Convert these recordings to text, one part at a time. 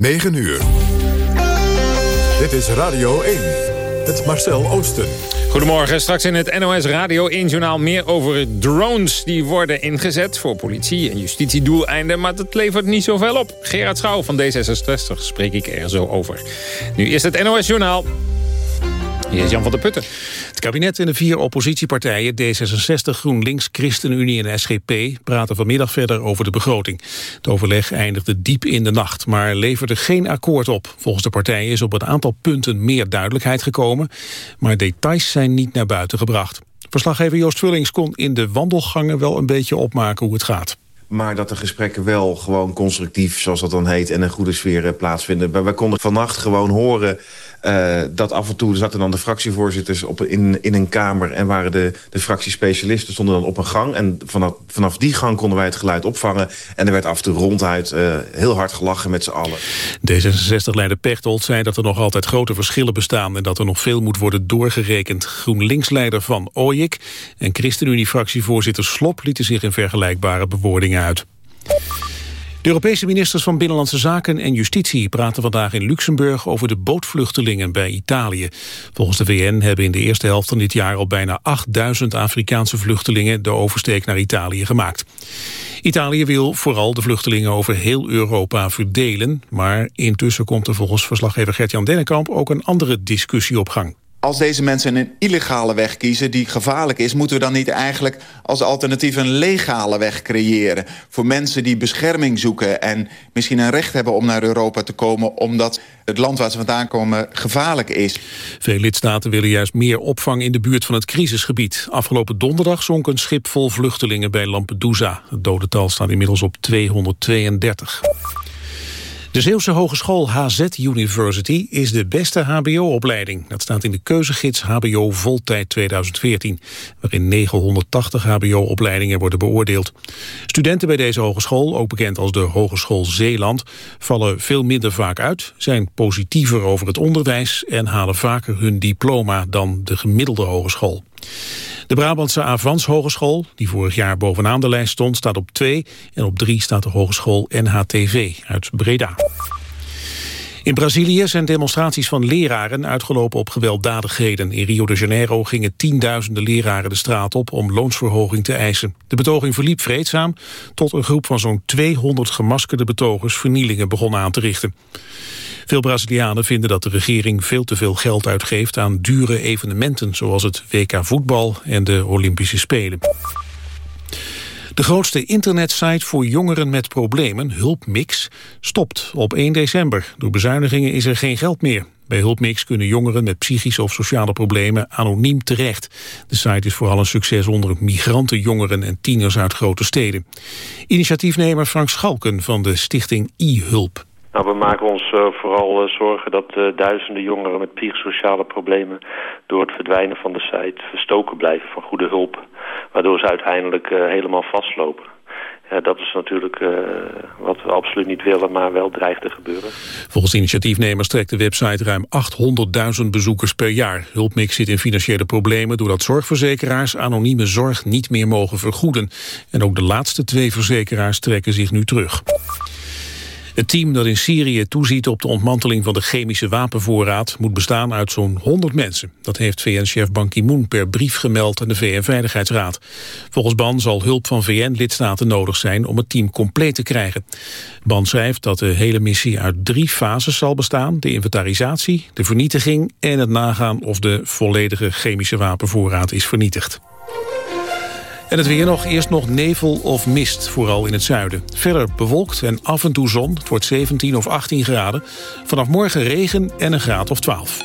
9 uur. Dit is Radio 1. Het Marcel Oosten. Goedemorgen, straks in het NOS Radio 1-journaal meer over drones... die worden ingezet voor politie- en justitiedoeleinden... maar dat levert niet zoveel op. Gerard Schouw van D66 spreek ik er zo over. Nu is het NOS-journaal. Hier is Jan van der Putten. Het kabinet en de vier oppositiepartijen D66, GroenLinks, ChristenUnie en SGP praten vanmiddag verder over de begroting. Het overleg eindigde diep in de nacht, maar leverde geen akkoord op. Volgens de partijen is op een aantal punten meer duidelijkheid gekomen, maar details zijn niet naar buiten gebracht. Verslaggever Joost Vullings kon in de wandelgangen wel een beetje opmaken hoe het gaat. Maar dat de gesprekken wel gewoon constructief, zoals dat dan heet... en een goede sfeer eh, plaatsvinden. Wij konden vannacht gewoon horen uh, dat af en toe zaten dan de fractievoorzitters op, in, in een kamer... en waren de, de fractiespecialisten stonden dan op een gang. En vanaf, vanaf die gang konden wij het geluid opvangen. En er werd af en toe ronduit uh, heel hard gelachen met z'n allen. D66-leider Pechtold zei dat er nog altijd grote verschillen bestaan... en dat er nog veel moet worden doorgerekend. GroenLinks-leider Van Ooyik en ChristenUnie-fractievoorzitter Slop... lieten zich in vergelijkbare bewoordingen uit. De Europese ministers van Binnenlandse Zaken en Justitie praten vandaag in Luxemburg over de bootvluchtelingen bij Italië. Volgens de VN hebben in de eerste helft van dit jaar al bijna 8000 Afrikaanse vluchtelingen de oversteek naar Italië gemaakt. Italië wil vooral de vluchtelingen over heel Europa verdelen, maar intussen komt er volgens verslaggever Gert-Jan Dennekamp ook een andere discussie op gang als deze mensen een illegale weg kiezen die gevaarlijk is... moeten we dan niet eigenlijk als alternatief een legale weg creëren... voor mensen die bescherming zoeken en misschien een recht hebben om naar Europa te komen... omdat het land waar ze vandaan komen gevaarlijk is. Veel lidstaten willen juist meer opvang in de buurt van het crisisgebied. Afgelopen donderdag zonk een schip vol vluchtelingen bij Lampedusa. Het dodental staat inmiddels op 232. De Zeeuwse Hogeschool HZ University is de beste hbo-opleiding. Dat staat in de keuzegids HBO Voltijd 2014... waarin 980 hbo-opleidingen worden beoordeeld. Studenten bij deze hogeschool, ook bekend als de Hogeschool Zeeland... vallen veel minder vaak uit, zijn positiever over het onderwijs... en halen vaker hun diploma dan de gemiddelde hogeschool. De Brabantse Avans Hogeschool, die vorig jaar bovenaan de lijst stond, staat op 2. En op 3 staat de Hogeschool NHTV uit Breda. In Brazilië zijn demonstraties van leraren uitgelopen op gewelddadigheden. In Rio de Janeiro gingen tienduizenden leraren de straat op om loonsverhoging te eisen. De betoging verliep vreedzaam tot een groep van zo'n 200 gemaskerde betogers vernielingen begon aan te richten. Veel Brazilianen vinden dat de regering veel te veel geld uitgeeft aan dure evenementen zoals het WK voetbal en de Olympische Spelen. De grootste internetsite voor jongeren met problemen, Hulpmix, stopt op 1 december. Door bezuinigingen is er geen geld meer. Bij Hulpmix kunnen jongeren met psychische of sociale problemen anoniem terecht. De site is vooral een succes onder migranten, jongeren en tieners uit grote steden. Initiatiefnemer Frank Schalken van de stichting e-Hulp. Nou, we maken ons uh, vooral uh, zorgen dat uh, duizenden jongeren met psychosociale problemen door het verdwijnen van de site verstoken blijven van goede hulp. Waardoor ze uiteindelijk helemaal vastlopen. dat is natuurlijk wat we absoluut niet willen, maar wel dreigt te gebeuren. Volgens initiatiefnemers trekt de website ruim 800.000 bezoekers per jaar. Hulpmix zit in financiële problemen doordat zorgverzekeraars anonieme zorg niet meer mogen vergoeden. En ook de laatste twee verzekeraars trekken zich nu terug. Het team dat in Syrië toeziet op de ontmanteling van de chemische wapenvoorraad moet bestaan uit zo'n 100 mensen. Dat heeft VN-chef Ban Ki-moon per brief gemeld aan de VN-veiligheidsraad. Volgens Ban zal hulp van VN-lidstaten nodig zijn om het team compleet te krijgen. Ban schrijft dat de hele missie uit drie fases zal bestaan. De inventarisatie, de vernietiging en het nagaan of de volledige chemische wapenvoorraad is vernietigd. En het weer nog, eerst nog nevel of mist, vooral in het zuiden. Verder bewolkt en af en toe zon, het wordt 17 of 18 graden. Vanaf morgen regen en een graad of 12.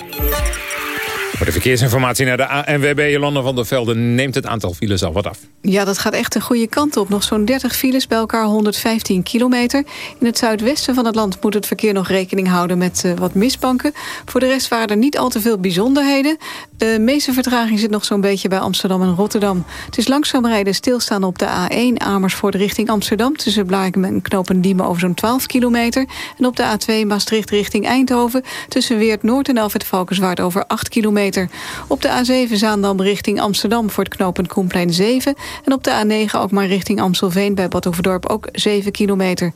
Voor de verkeersinformatie naar de ANWB Jolanda van der Velde neemt het aantal files al wat af. Ja, dat gaat echt de goede kant op. Nog zo'n 30 files, bij elkaar 115 kilometer. In het zuidwesten van het land moet het verkeer nog rekening houden met uh, wat misbanken. Voor de rest waren er niet al te veel bijzonderheden. De meeste vertraging zit nog zo'n beetje bij Amsterdam en Rotterdam. Het is langzaam rijden stilstaan op de A1 Amersfoort richting Amsterdam... tussen Blaakem en Knopendiemen over zo'n 12 kilometer. En op de A2 Maastricht richting Eindhoven... tussen Weert Noord en Alfred Valkenswaard over 8 kilometer kilometer. Op de A7 Zaandam richting Amsterdam voor het knooppunt Koenplein 7. En op de A9 ook maar richting Amstelveen bij Badhoevedorp ook 7 kilometer.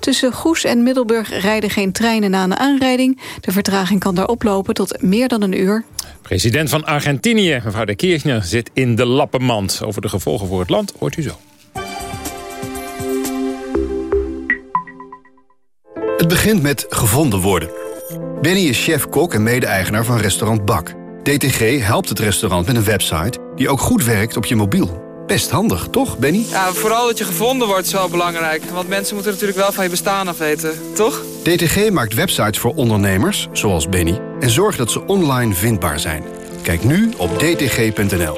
Tussen Goes en Middelburg rijden geen treinen na een aanrijding. De vertraging kan daar oplopen tot meer dan een uur. President van Argentinië, mevrouw de Kirchner, zit in de lappenmand. Over de gevolgen voor het land hoort u zo. Het begint met gevonden worden. Benny is chef-kok en mede-eigenaar van restaurant Bak. DTG helpt het restaurant met een website die ook goed werkt op je mobiel. Best handig, toch, Benny? Ja, vooral dat je gevonden wordt is wel belangrijk. Want mensen moeten natuurlijk wel van je bestaan af weten, toch? DTG maakt websites voor ondernemers, zoals Benny... en zorgt dat ze online vindbaar zijn. Kijk nu op dtg.nl.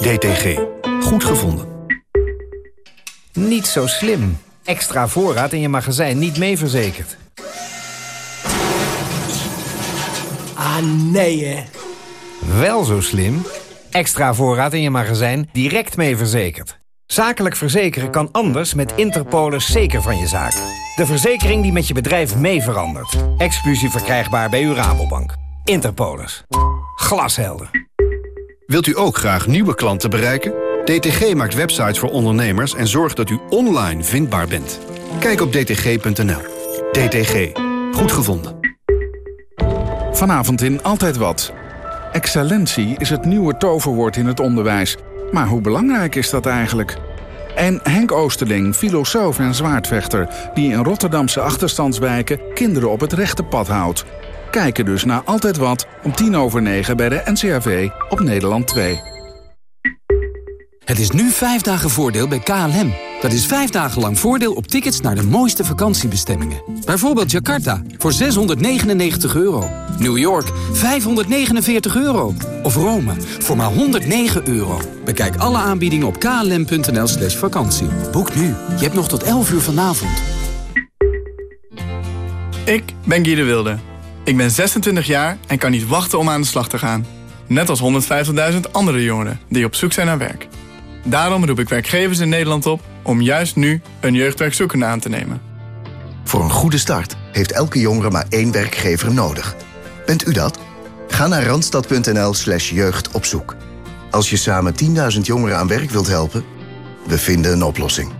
DTG. Goed gevonden. Niet zo slim. Extra voorraad in je magazijn niet mee verzekerd. Ah, nee, hè? Wel zo slim. Extra voorraad in je magazijn direct mee verzekerd. Zakelijk verzekeren kan anders met Interpolis zeker van je zaak. De verzekering die met je bedrijf mee verandert. Exclusief verkrijgbaar bij uw Rabobank. Interpolis. Glashelder. Wilt u ook graag nieuwe klanten bereiken? DTG maakt websites voor ondernemers en zorgt dat u online vindbaar bent. Kijk op dtg.nl. DTG. Goed gevonden. Vanavond in Altijd Wat. Excellentie is het nieuwe toverwoord in het onderwijs. Maar hoe belangrijk is dat eigenlijk? En Henk Oosterling, filosoof en zwaardvechter... die in Rotterdamse achterstandswijken kinderen op het rechte pad houdt. Kijken dus naar Altijd Wat om tien over negen bij de NCRV op Nederland 2. Het is nu vijf dagen voordeel bij KLM. Dat is vijf dagen lang voordeel op tickets naar de mooiste vakantiebestemmingen. Bijvoorbeeld Jakarta voor 699 euro. New York 549 euro. Of Rome voor maar 109 euro. Bekijk alle aanbiedingen op klm.nl slash vakantie. Boek nu. Je hebt nog tot 11 uur vanavond. Ik ben Guy de Wilde. Ik ben 26 jaar en kan niet wachten om aan de slag te gaan. Net als 150.000 andere jongeren die op zoek zijn naar werk. Daarom roep ik werkgevers in Nederland op om juist nu een jeugdwerkzoekende aan te nemen. Voor een goede start heeft elke jongere maar één werkgever nodig. Bent u dat? Ga naar randstad.nl slash jeugdopzoek. Als je samen 10.000 jongeren aan werk wilt helpen, we vinden een oplossing.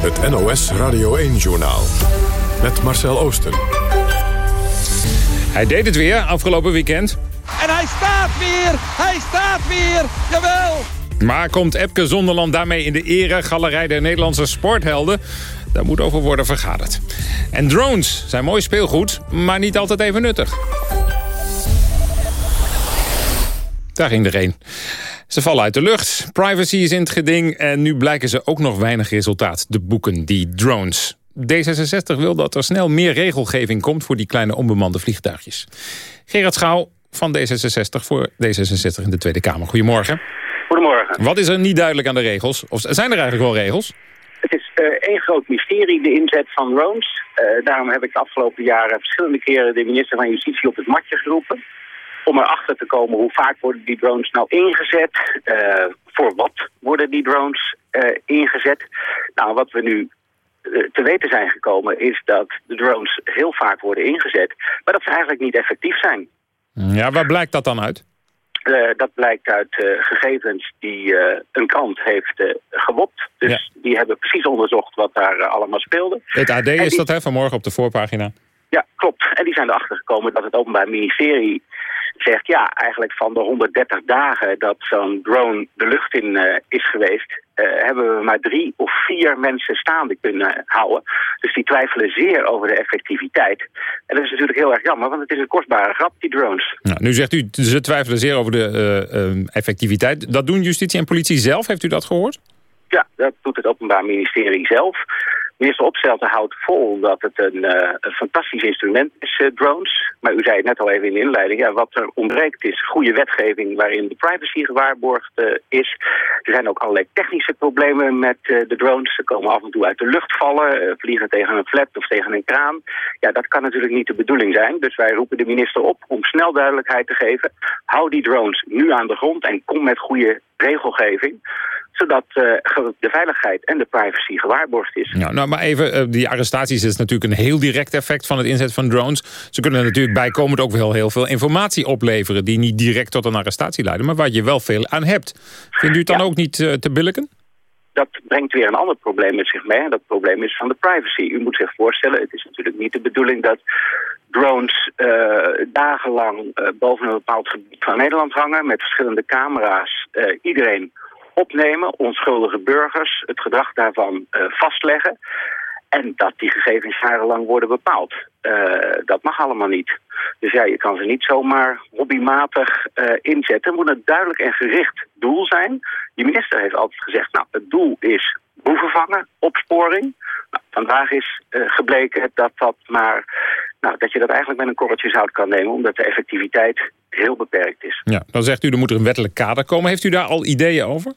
Het NOS Radio 1-journaal met Marcel Oosten. Hij deed het weer afgelopen weekend. En hij staat weer! Hij staat weer! Jawel! Maar komt Epke Zonderland daarmee in de eregalerij der Nederlandse sporthelden? Daar moet over worden vergaderd. En drones zijn mooi speelgoed, maar niet altijd even nuttig. Daar ging er een. Ze vallen uit de lucht, privacy is in het geding... en nu blijken ze ook nog weinig resultaat te boeken, die drones. D66 wil dat er snel meer regelgeving komt... voor die kleine onbemande vliegtuigjes. Gerard Schouw van D66 voor D66 in de Tweede Kamer. Goedemorgen. Goedemorgen. Wat is er niet duidelijk aan de regels? Of zijn er eigenlijk wel regels? Het is uh, één groot mysterie, de inzet van drones. Uh, daarom heb ik de afgelopen jaren verschillende keren de minister van Justitie op het matje geroepen. Om erachter te komen hoe vaak worden die drones nou ingezet. Uh, voor wat worden die drones ingezet. Nou, wat we nu te weten zijn gekomen is dat de drones heel vaak worden ingezet. Maar dat ze eigenlijk niet effectief zijn. Ja, waar blijkt dat dan uit? Uh, dat blijkt uit uh, gegevens die uh, een krant heeft gewopt. Dus ja. die hebben precies onderzocht wat daar allemaal speelde. Het AD en is die... dat, hè, vanmorgen op de voorpagina? Ja, klopt. En die zijn erachter gekomen dat het Openbaar Ministerie zegt... ja, eigenlijk van de 130 dagen dat zo'n drone de lucht in is geweest... hebben we maar drie of vier mensen staande kunnen houden. Dus die twijfelen zeer over de effectiviteit. En dat is natuurlijk heel erg jammer, want het is een kostbare grap, die drones. Nou, nu zegt u, ze twijfelen zeer over de uh, uh, effectiviteit. Dat doen justitie en politie zelf, heeft u dat gehoord? Ja, dat doet het Openbaar Ministerie zelf. Minister Opstelten houdt vol dat het een, een fantastisch instrument is, uh, drones. Maar u zei het net al even in de inleiding. Ja, wat er ontbreekt is goede wetgeving waarin de privacy gewaarborgd uh, is. Er zijn ook allerlei technische problemen met de drones. Ze komen af en toe uit de lucht vallen, vliegen tegen een flat of tegen een kraan. Ja, dat kan natuurlijk niet de bedoeling zijn. Dus wij roepen de minister op om snel duidelijkheid te geven. Hou die drones nu aan de grond en kom met goede regelgeving zodat uh, de veiligheid en de privacy gewaarborgd is. Ja, nou, maar even, uh, die arrestaties is natuurlijk een heel direct effect van het inzet van drones. Ze kunnen natuurlijk bijkomend ook wel heel veel informatie opleveren... die niet direct tot een arrestatie leiden, maar waar je wel veel aan hebt. Vindt u het dan ook niet uh, te billiken? dat brengt weer een ander probleem met zich mee. Dat probleem is van de privacy. U moet zich voorstellen, het is natuurlijk niet de bedoeling dat drones uh, dagenlang uh, boven een bepaald gebied van Nederland hangen... met verschillende camera's uh, iedereen opnemen, onschuldige burgers, het gedrag daarvan vastleggen... en dat die gegevens jarenlang worden bepaald. dat mag allemaal niet. Dus ja, je kan ze niet zomaar hobbymatig inzetten. Het moet een duidelijk en gericht doel zijn. De minister heeft altijd gezegd, nou, het doel is boeven vangen, opsporing. Nou, vandaag is gebleken dat dat maar nou, dat je dat eigenlijk met een korreltje zout kan nemen... omdat de effectiviteit heel beperkt is. Ja, dan zegt u er moet er een wettelijk kader komen. Heeft u daar al ideeën over?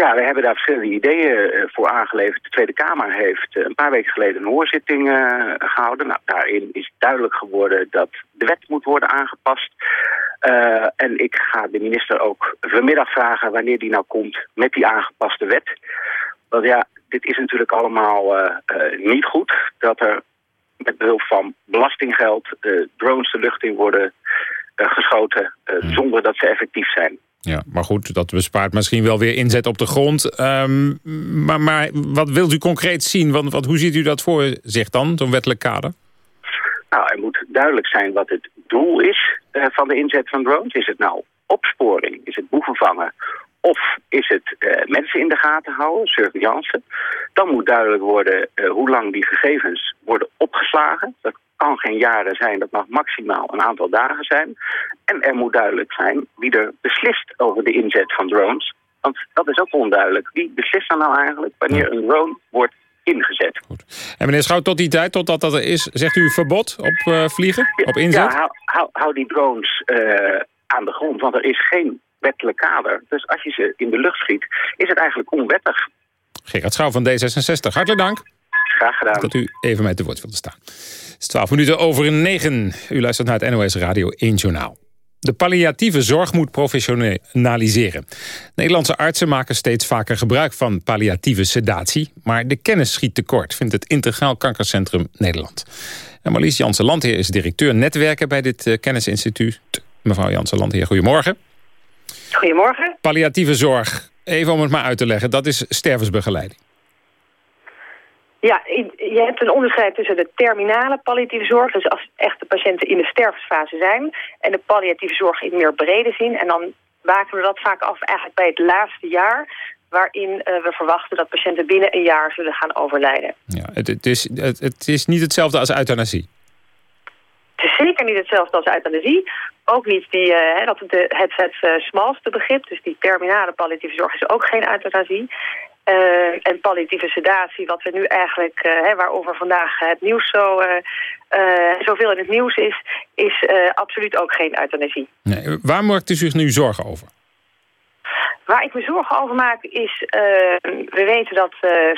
Ja, we hebben daar verschillende ideeën voor aangeleverd. De Tweede Kamer heeft een paar weken geleden een hoorzitting uh, gehouden. Nou, daarin is duidelijk geworden dat de wet moet worden aangepast. Uh, en ik ga de minister ook vanmiddag vragen wanneer die nou komt met die aangepaste wet. Want ja, dit is natuurlijk allemaal uh, niet goed. Dat er met behulp van belastinggeld drones de lucht in worden geschoten uh, zonder dat ze effectief zijn. Ja, maar goed, dat bespaart misschien wel weer inzet op de grond. Um, maar, wat wilt u concreet zien? Wat, hoe ziet u dat voor zich dan, zo'n wettelijk kader? Nou, er moet duidelijk zijn wat het doel is van de inzet van drones. Is het nou opsporing? Is het boeven vangen? Of is het uh, mensen in de gaten houden, surveillance. Dan moet duidelijk worden uh, hoe lang die gegevens worden opgeslagen. Dat kan geen jaren zijn, dat mag maximaal een aantal dagen zijn. En er moet duidelijk zijn wie er beslist over de inzet van drones. Want dat is ook onduidelijk. Wie beslist dan nou eigenlijk wanneer een drone wordt ingezet? Goed. En meneer Schout, tot die tijd, totdat dat er is, zegt u verbod op uh, vliegen, op inzet? Ja, hou, hou, hou die drones aan de grond, want er is geen wettelijk kader. Dus als je ze in de lucht schiet, is het eigenlijk onwettig. Gerard Schouw van D66, hartelijk dank. Graag gedaan. Dat u even mij te woord wilde staan. Het is 12 minuten over 9. U luistert naar het NOS Radio 1 Journaal. De palliatieve zorg moet professionaliseren. Nederlandse artsen maken steeds vaker gebruik van palliatieve sedatie... maar de kennis schiet tekort, vindt het Integraal Kankercentrum Nederland. En Marlies Jansen-Landheer is directeur netwerken bij dit kennisinstituut. Mevrouw Jansen-Landheer, goedemorgen. Goedemorgen. Palliatieve zorg, even om het maar uit te leggen, dat is stervensbegeleiding. Ja, je hebt een onderscheid tussen de terminale palliatieve zorg... dus als echt de patiënten in de stervensfase zijn... en de palliatieve zorg in meer brede zin. En dan waken we dat vaak af eigenlijk bij het laatste jaar... waarin uh, we verwachten dat patiënten binnen een jaar zullen gaan overlijden. Ja, het, het, is, het, het is niet hetzelfde als euthanasie. Het is zeker niet hetzelfde als euthanasie. Ook niet die, uh, dat het, het, het uh, smalste begrip. Dus die terminale palliatieve zorg is ook geen euthanasie. Uh, en palliatieve sedatie, wat we nu eigenlijk, hè, waarover vandaag het nieuws zo, zoveel in het nieuws is, is absoluut ook geen euthanasie. Nee, waar maakt u zich nu zorgen over? Waar ik me zorgen over maak is, we weten dat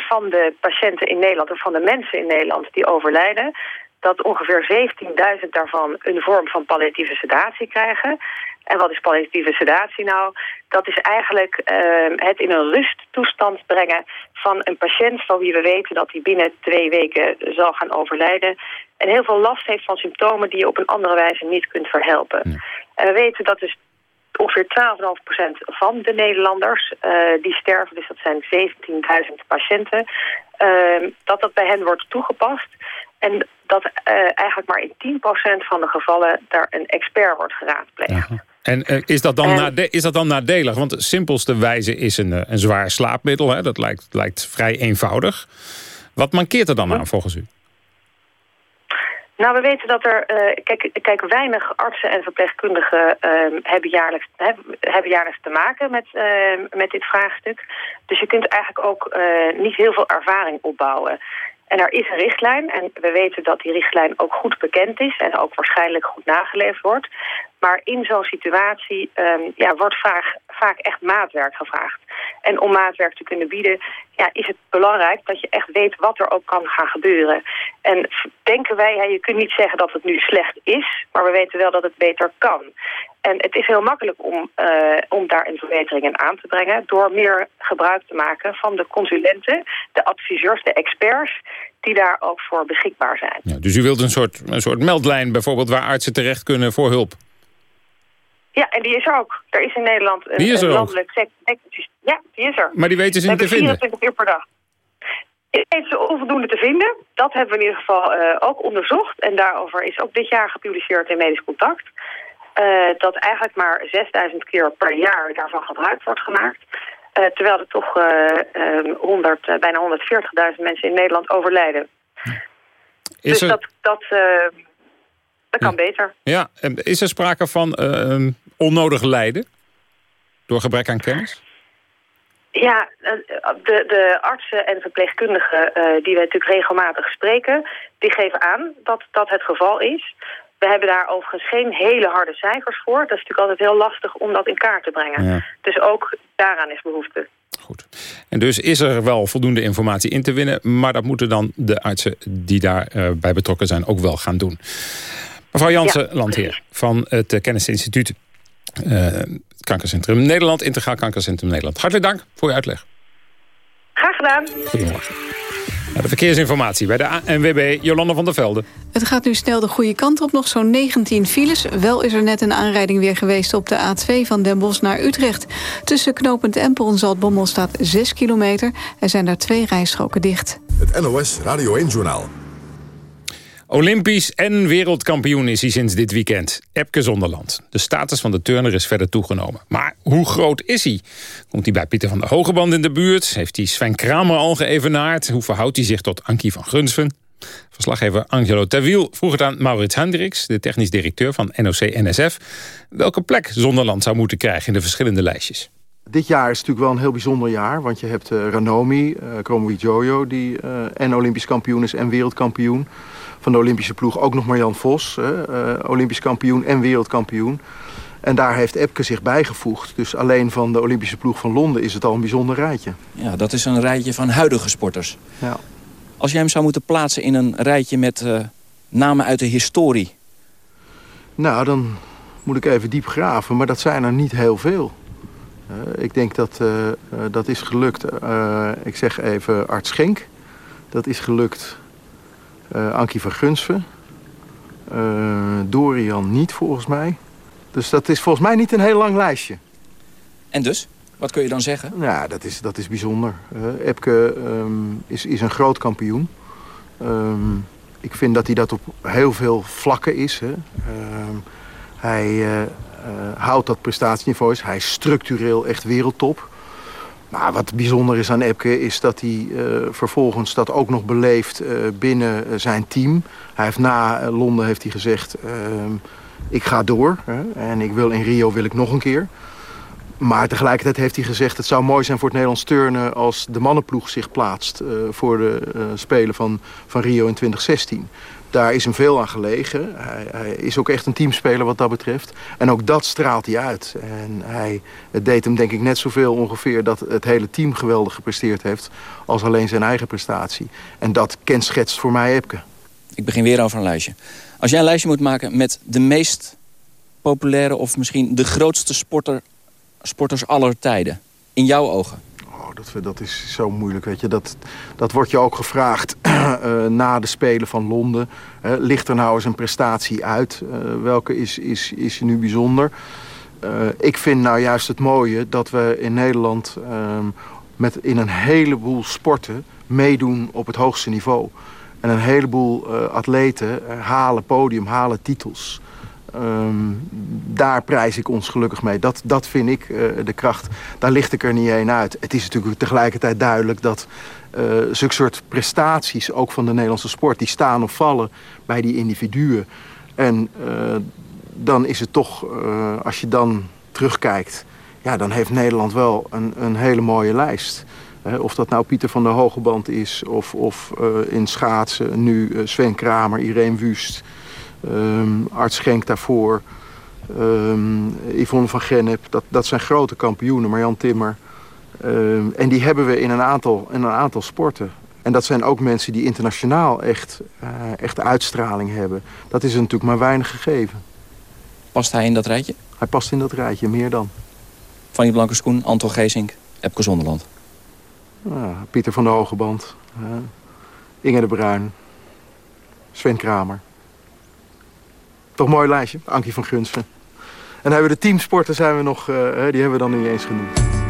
van de patiënten in Nederland en van de mensen in Nederland die overlijden, dat ongeveer 17.000 daarvan een vorm van palliatieve sedatie krijgen. En wat is palliatieve sedatie nou? Dat is eigenlijk uh, het in een rusttoestand brengen van een patiënt... van wie we weten dat hij binnen twee weken zal gaan overlijden... en heel veel last heeft van symptomen die je op een andere wijze niet kunt verhelpen. Ja. En we weten dat dus ongeveer 12,5% van de Nederlanders uh, die sterven... dus dat zijn 17.000 patiënten... Uh, dat dat bij hen wordt toegepast... En dat uh, eigenlijk maar in 10% van de gevallen daar een expert wordt geraadpleegd. Ja. En uh, is, dat dan en... is dat dan nadelig? Want de simpelste wijze is een, een zwaar slaapmiddel. Hè? Dat lijkt, lijkt vrij eenvoudig. Wat mankeert er dan aan volgens u? Nou, we weten dat er... Uh, kijk, kijk, weinig artsen en verpleegkundigen uh, hebben, jaarlijks, hebben jaarlijks te maken met, uh, met dit vraagstuk. Dus je kunt eigenlijk ook niet heel veel ervaring opbouwen. En er is een richtlijn en we weten dat die richtlijn ook goed bekend is... en ook waarschijnlijk goed nageleefd wordt. Maar in zo'n situatie um, ja, wordt vaak, vaak echt maatwerk gevraagd. En om maatwerk te kunnen bieden, ja, is het belangrijk dat je echt weet wat er ook kan gaan gebeuren. En denken wij, je kunt niet zeggen dat het nu slecht is, maar we weten wel dat het beter kan. En het is heel makkelijk om, uh, om daar een verbetering in aan te brengen... door meer gebruik te maken van de consulenten, de adviseurs, de experts... die daar ook voor beschikbaar zijn. Dus u wilt een soort, een soort meldlijn bijvoorbeeld waar artsen terecht kunnen voor hulp? Ja, en die is er ook. Er is in Nederland een, die is er een landelijk. Ja, die is er. Maar die weten ze niet te vinden? 24 uur per dag. Is ze onvoldoende te vinden. Dat hebben we in ieder geval uh, ook onderzocht. En daarover is ook dit jaar gepubliceerd in Medisch Contact. Uh, dat eigenlijk maar 6000 keer per jaar daarvan gebruik wordt gemaakt. Uh, terwijl er toch 100, bijna 140.000 mensen in Nederland overlijden. Is dus er... dat, dat, dat kan beter. Ja, en is er sprake van onnodig lijden? Door gebrek aan kennis? Ja, de, de artsen en verpleegkundigen uh, die we natuurlijk regelmatig spreken... die geven aan dat dat het geval is. We hebben daar overigens geen hele harde cijfers voor. Dat is natuurlijk altijd heel lastig om dat in kaart te brengen. Ja. Dus ook daaraan is behoefte. Goed. En dus is er wel voldoende informatie in te winnen... maar dat moeten dan de artsen die daarbij uh, bij betrokken zijn ook wel gaan doen. Mevrouw Jansen, ja, Landheer van het Kennisinstituut... Uh, Kankercentrum Nederland, Integraal Kankercentrum Nederland. Hartelijk dank voor uw uitleg. Graag gedaan. Goedemorgen. Nou, de verkeersinformatie bij de ANWB, Jolanda van der Velde. Het gaat nu snel de goede kant op, nog zo'n 19 files. Wel is er net een aanrijding weer geweest op de A2 van Den Bosch naar Utrecht. Tussen knooppunt Empel en Zaltbommel staat 6 kilometer. Er zijn daar twee rijstroken dicht. Het NOS Radio 1-journaal. Olympisch en wereldkampioen is hij sinds dit weekend. Epke Zonderland. De status van de turner is verder toegenomen. Maar hoe groot is hij? Komt hij bij Pieter van der Hogeband in de buurt? Heeft hij Sven Kramer al geëvenaard? Hoe verhoudt hij zich tot Ankie van Grunsven? Verslaggever Angelo Terwiel vroeg het aan Maurits Hendricks... de technisch directeur van NOC-NSF... welke plek Zonderland zou moeten krijgen in de verschillende lijstjes. Dit jaar is natuurlijk wel een heel bijzonder jaar. Want je hebt uh, Ranomi, uh, Kromowit Jojo... die uh, en Olympisch kampioen is en wereldkampioen van de Olympische ploeg ook nog Marjan Vos, Olympisch kampioen en wereldkampioen. En daar heeft Epke zich bijgevoegd. Dus alleen van de Olympische ploeg van Londen is het al een bijzonder rijtje. Ja, dat is een rijtje van huidige sporters. Ja. Als jij hem zou moeten plaatsen in een rijtje met namen uit de historie. Nou, dan moet ik even diep graven, maar dat zijn er niet heel veel. Uh, ik denk dat uh, dat is gelukt. ik zeg even Art Schenk. Dat is gelukt Ankie van Gunsven. Dorian niet, volgens mij. Dus dat is volgens mij niet een heel lang lijstje. En dus? Wat kun je dan zeggen? Ja, dat is, dat is bijzonder. Uh, Epke um, is, is een groot kampioen. Um, ik vind dat hij dat op heel veel vlakken is. Hè. Um, hij uh, houdt dat prestatieniveau. Hij is structureel echt wereldtop. Maar wat bijzonder is aan Epke is dat hij uh, vervolgens dat ook nog beleeft uh, binnen zijn team. Hij heeft na Londen heeft hij gezegd, ik ga door hè, en ik wil in Rio wil ik nog een keer. Maar tegelijkertijd heeft hij gezegd, het zou mooi zijn voor het Nederlands turnen als de mannenploeg zich plaatst voor de Spelen van, van Rio in 2016 daar is hem veel aan gelegen. Hij, hij, is ook echt een teamspeler wat dat betreft. En ook dat straalt hij uit. En hij, het deed hem denk ik net zoveel ongeveer... dat het hele team geweldig gepresteerd heeft... als alleen zijn eigen prestatie. En dat kenschetst voor mij Epke. Ik begin weer over een lijstje. Als jij een lijstje moet maken met de meest populaire... of misschien de grootste sporter, sporters aller tijden... in jouw ogen... Dat, dat, is zo moeilijk, weet je. Dat, dat wordt je ook gevraagd uh, na de Spelen van Londen. Ligt er nou eens een prestatie uit? Uh, welke is, is, is nu bijzonder? ik vind nou juist het mooie dat we in Nederland... Ehm, met in een heleboel sporten meedoen op het hoogste niveau. En een heleboel atleten halen podium, halen titels... Um, daar prijs ik ons gelukkig mee. Dat, dat vind ik uh, de kracht. Daar licht ik er niet één uit. Het is natuurlijk tegelijkertijd duidelijk dat uh, zulke soort prestaties... ook van de Nederlandse sport, die staan of vallen bij die individuen. En uh, dan is het toch, als je dan terugkijkt... ja, dan heeft Nederland wel een, een hele mooie lijst... Of dat nou Pieter van der Hogeband is, of, of in schaatsen nu Sven Kramer, Irene Wust... Um, Arts Schenk daarvoor. ehm, Yvonne van Gennep. Dat, dat zijn grote kampioenen, Marjan Timmer. Ehm, en die hebben we in een, aantal, in een aantal sporten. En dat zijn ook mensen die internationaal echt, uh, echt uitstraling hebben. Dat is natuurlijk maar weinig gegeven. Past hij in dat rijtje? Hij past in dat rijtje, meer dan. Fanny Blankers-Koen, Anton Geesink, Epke Zonderland. Ja, Pieter van der Hogeband. Uh, Inge de Bruin. Sven Kramer. Toch een mooi lijstje, Ankie van Gunsen. En hebben we de teamsporten zijn we nog, uh, die hebben we dan niet eens genoemd.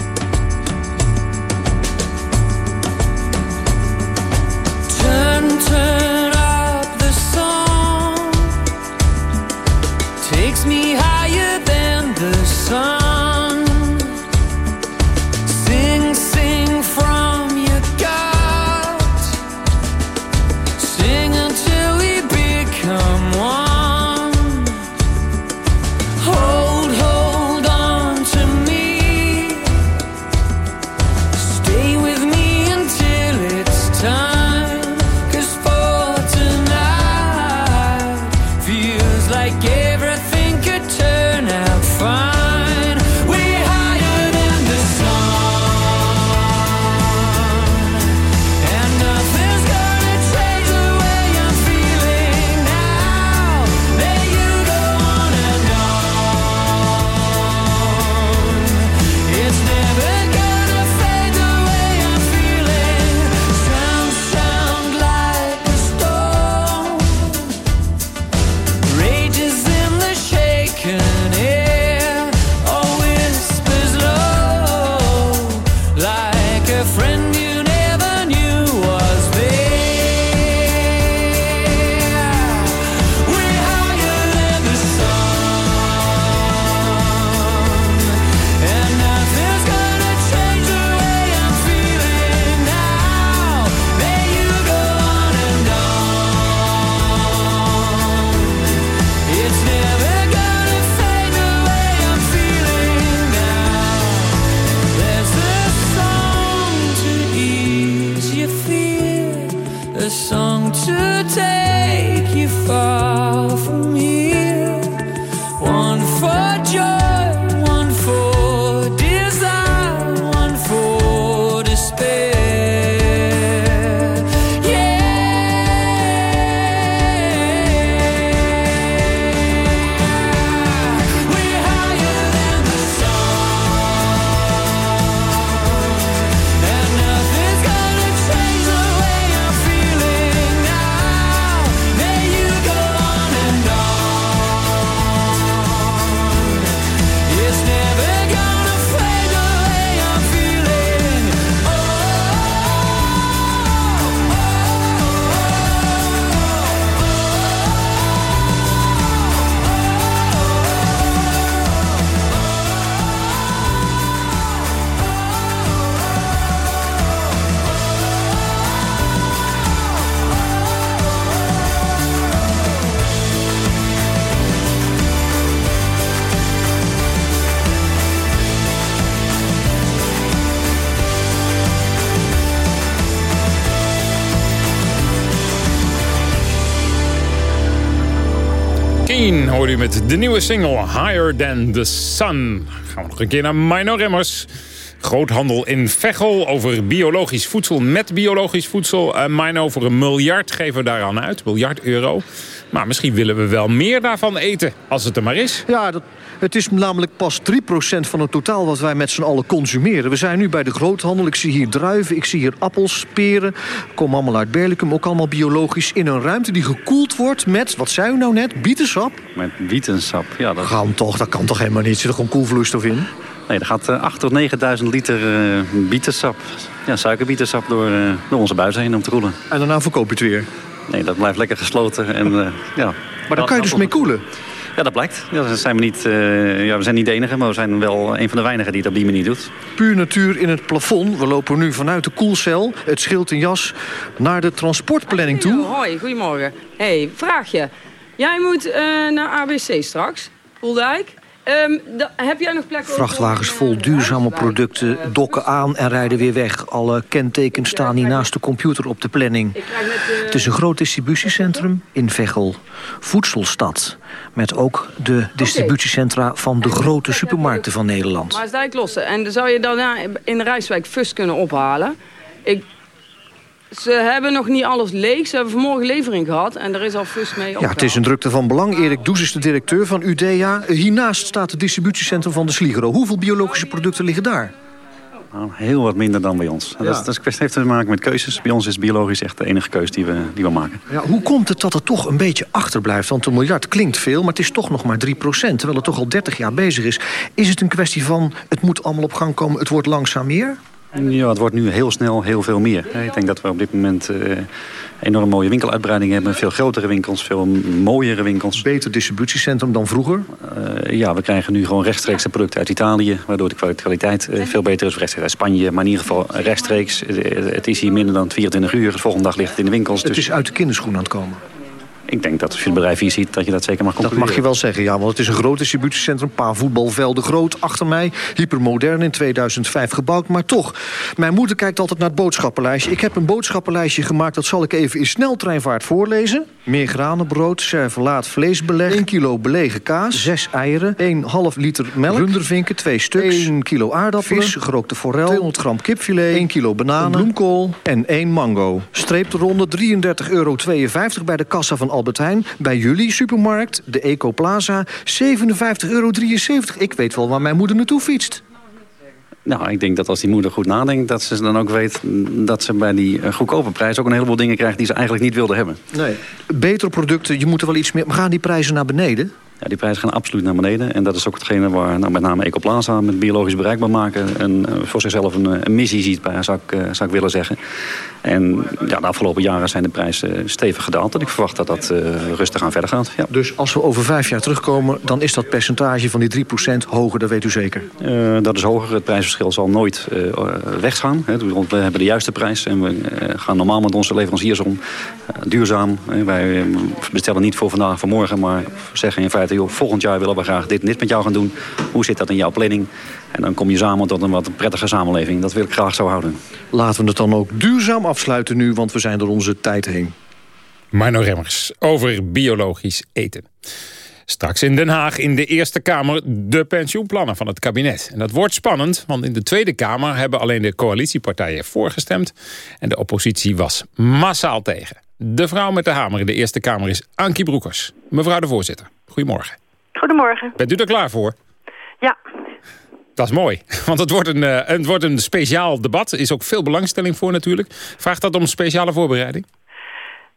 find met de nieuwe single Higher Than The Sun. Gaan we nog een keer naar Mino. Groothandel in Veghel over biologisch voedsel met biologisch voedsel. Uh, Mino, een miljard geven we daaraan uit, miljard euro. Maar misschien willen we wel meer daarvan eten, als het er maar is. Ja, dat, het is namelijk pas 3% van het totaal wat wij met z'n allen consumeren. We zijn nu bij de groothandel. Ik zie hier druiven, ik zie hier appels, peren. Komen allemaal uit Berlicum, ook allemaal biologisch. In een ruimte die gekoeld wordt met, wat zei u nou net, bietensap? Met bietensap, ja. Dat... Gaan toch, dat kan toch helemaal niet? Zit er gewoon koelvloeistof in? Nee, er gaat uh, 8.000 tot 9.000 liter uh, bietensap, ja, suikerbietensap door, uh, door onze buis heen om te koelen. En daarna verkoop je het weer? Nee, dat blijft lekker gesloten. En, uh, ja. Maar daar kan je dus mee koelen? Ja, dat blijkt. Ja, dat zijn we, niet, uh, ja, we zijn niet de enige, maar we zijn wel een van de weinigen die het op die manier doet. Puur natuur in het plafond. We lopen nu vanuit de koelcel, het schild en jas, naar de transportplanning toe. Hoi, goedemorgen. hey, vraagje. Jij moet uh, naar ABC straks, Poeldijk. Ehm, da- heb jij nog plek Vrachtwagens vol duurzame producten dokken aan en rijden weer weg. Alle kentekens staan hier naast de computer op de planning. Het is een groot distributiecentrum in Veghel. Voedselstad. Met ook de distributiecentra van de grote supermarkten van Nederland. Maar is dijk lossen. En dan zou je daarna in Rijswijk Fus kunnen ophalen. Ik, ze hebben nog niet alles leeg. Ze hebben vanmorgen levering gehad. En er is al Fus mee Ja, het is een drukte van belang. Erik Does is de directeur van UDEA. Hiernaast staat het distributiecentrum van de Sligero. Hoeveel biologische producten liggen daar? Nou, heel wat minder dan bij ons. Dat, is, dat is kwestie heeft te maken met keuzes. Bij ons is biologisch echt de enige keus die we, die we maken. Ja, hoe komt het dat het toch een beetje achterblijft? Want een miljard klinkt veel, maar het is toch nog maar 3% terwijl het toch al 30 jaar bezig is. Is het een kwestie van, het moet allemaal op gang komen, het wordt langzaam meer? Ja, het wordt nu heel snel heel veel meer. Ik denk dat we op dit moment eh enorm mooie winkeluitbreiding hebben. Veel grotere winkels, veel mooiere winkels. Beter distributiecentrum dan vroeger? Eh, ja, we krijgen nu gewoon rechtstreeks de producten uit Italië. Waardoor de kwa- kwaliteit eh, veel beter is. Rechtstreeks uit Spanje, maar in ieder geval rechtstreeks. Het is hier minder dan 24 uur. De volgende dag ligt het in de winkels. Het dus is uit de kinderschoen aan het komen. Ik denk dat als je het bedrijf hier ziet, dat je dat zeker mag Dat concluderen. mag je wel zeggen, ja, want het is een groot distributiecentrum. Een paar voetbalvelden groot achter mij. Hypermodern in 2005 gebouwd, maar toch. Mijn moeder kijkt altijd naar het boodschappenlijstje. Ik heb een boodschappenlijstje gemaakt, dat zal ik even in sneltreinvaart voorlezen. Meer granenbrood, servelaat vleesbeleg, 1 kilo belegen kaas, 6 eieren, 1 half liter melk, rundervinken, 2 stuks, 1 kilo aardappelen, vis, gerookte forel, 200 gram kipfilet, 1 kilo bananen, bloemkool en 1 mango. Streep de ronde 33,52 euro bij de kassa van Albert Heijn. Bij jullie supermarkt, de Eco Plaza, 57,73 euro. Ik weet wel waar mijn moeder naartoe fietst. Nou, ik denk dat als die moeder goed nadenkt... dat ze dan ook weet dat ze bij die eh, goedkope prijs... ook een heleboel dingen krijgt die ze eigenlijk niet wilde hebben. Nee. Betere producten, je moet er wel iets meer... Maar gaan die prijzen naar beneden? Ja, die prijzen gaan absoluut naar beneden. En dat is ook hetgene waar nou, met name Ecoplaza met biologisch bereikbaar maken... en eh, voor zichzelf een, eh, een missie ziet, bij, zou, ik, zou ik willen zeggen. En ja, de afgelopen jaren zijn de prijzen stevig gedaald. En ik verwacht dat dat eh, rustig aan verder gaat. Ja. Dus als we over vijf jaar terugkomen... dan is dat percentage van die 3% hoger, dat weet u zeker. Eh, dat is hoger. Het prijsverschil zal nooit eh, weggaan. We hebben de juiste prijs en we gaan normaal met onze leveranciers om. Duurzaam. Wij bestellen niet voor vandaag, voor morgen, maar zeggen in feite... Joh, volgend jaar willen we graag dit en dit met jou gaan doen. Hoe zit dat in jouw planning? En dan kom je samen tot een wat prettige samenleving. Dat wil ik graag zo houden. Laten we het dan ook duurzaam afsluiten nu, want we zijn door onze tijd heen. Marno Remmers over biologisch eten. Straks in Den Haag in de Eerste Kamer de pensioenplannen van het kabinet. En dat wordt spannend, want in de Tweede Kamer hebben alleen de coalitiepartijen voorgestemd. En de oppositie was massaal tegen. De vrouw met de hamer in de Eerste Kamer is Ankie Broekers. Mevrouw de voorzitter, goedemorgen. Goedemorgen. Bent u er klaar voor? Ja. Dat is mooi, want het wordt een, eh, het wordt een speciaal debat. Er is ook veel belangstelling voor natuurlijk. Vraagt dat om speciale voorbereiding?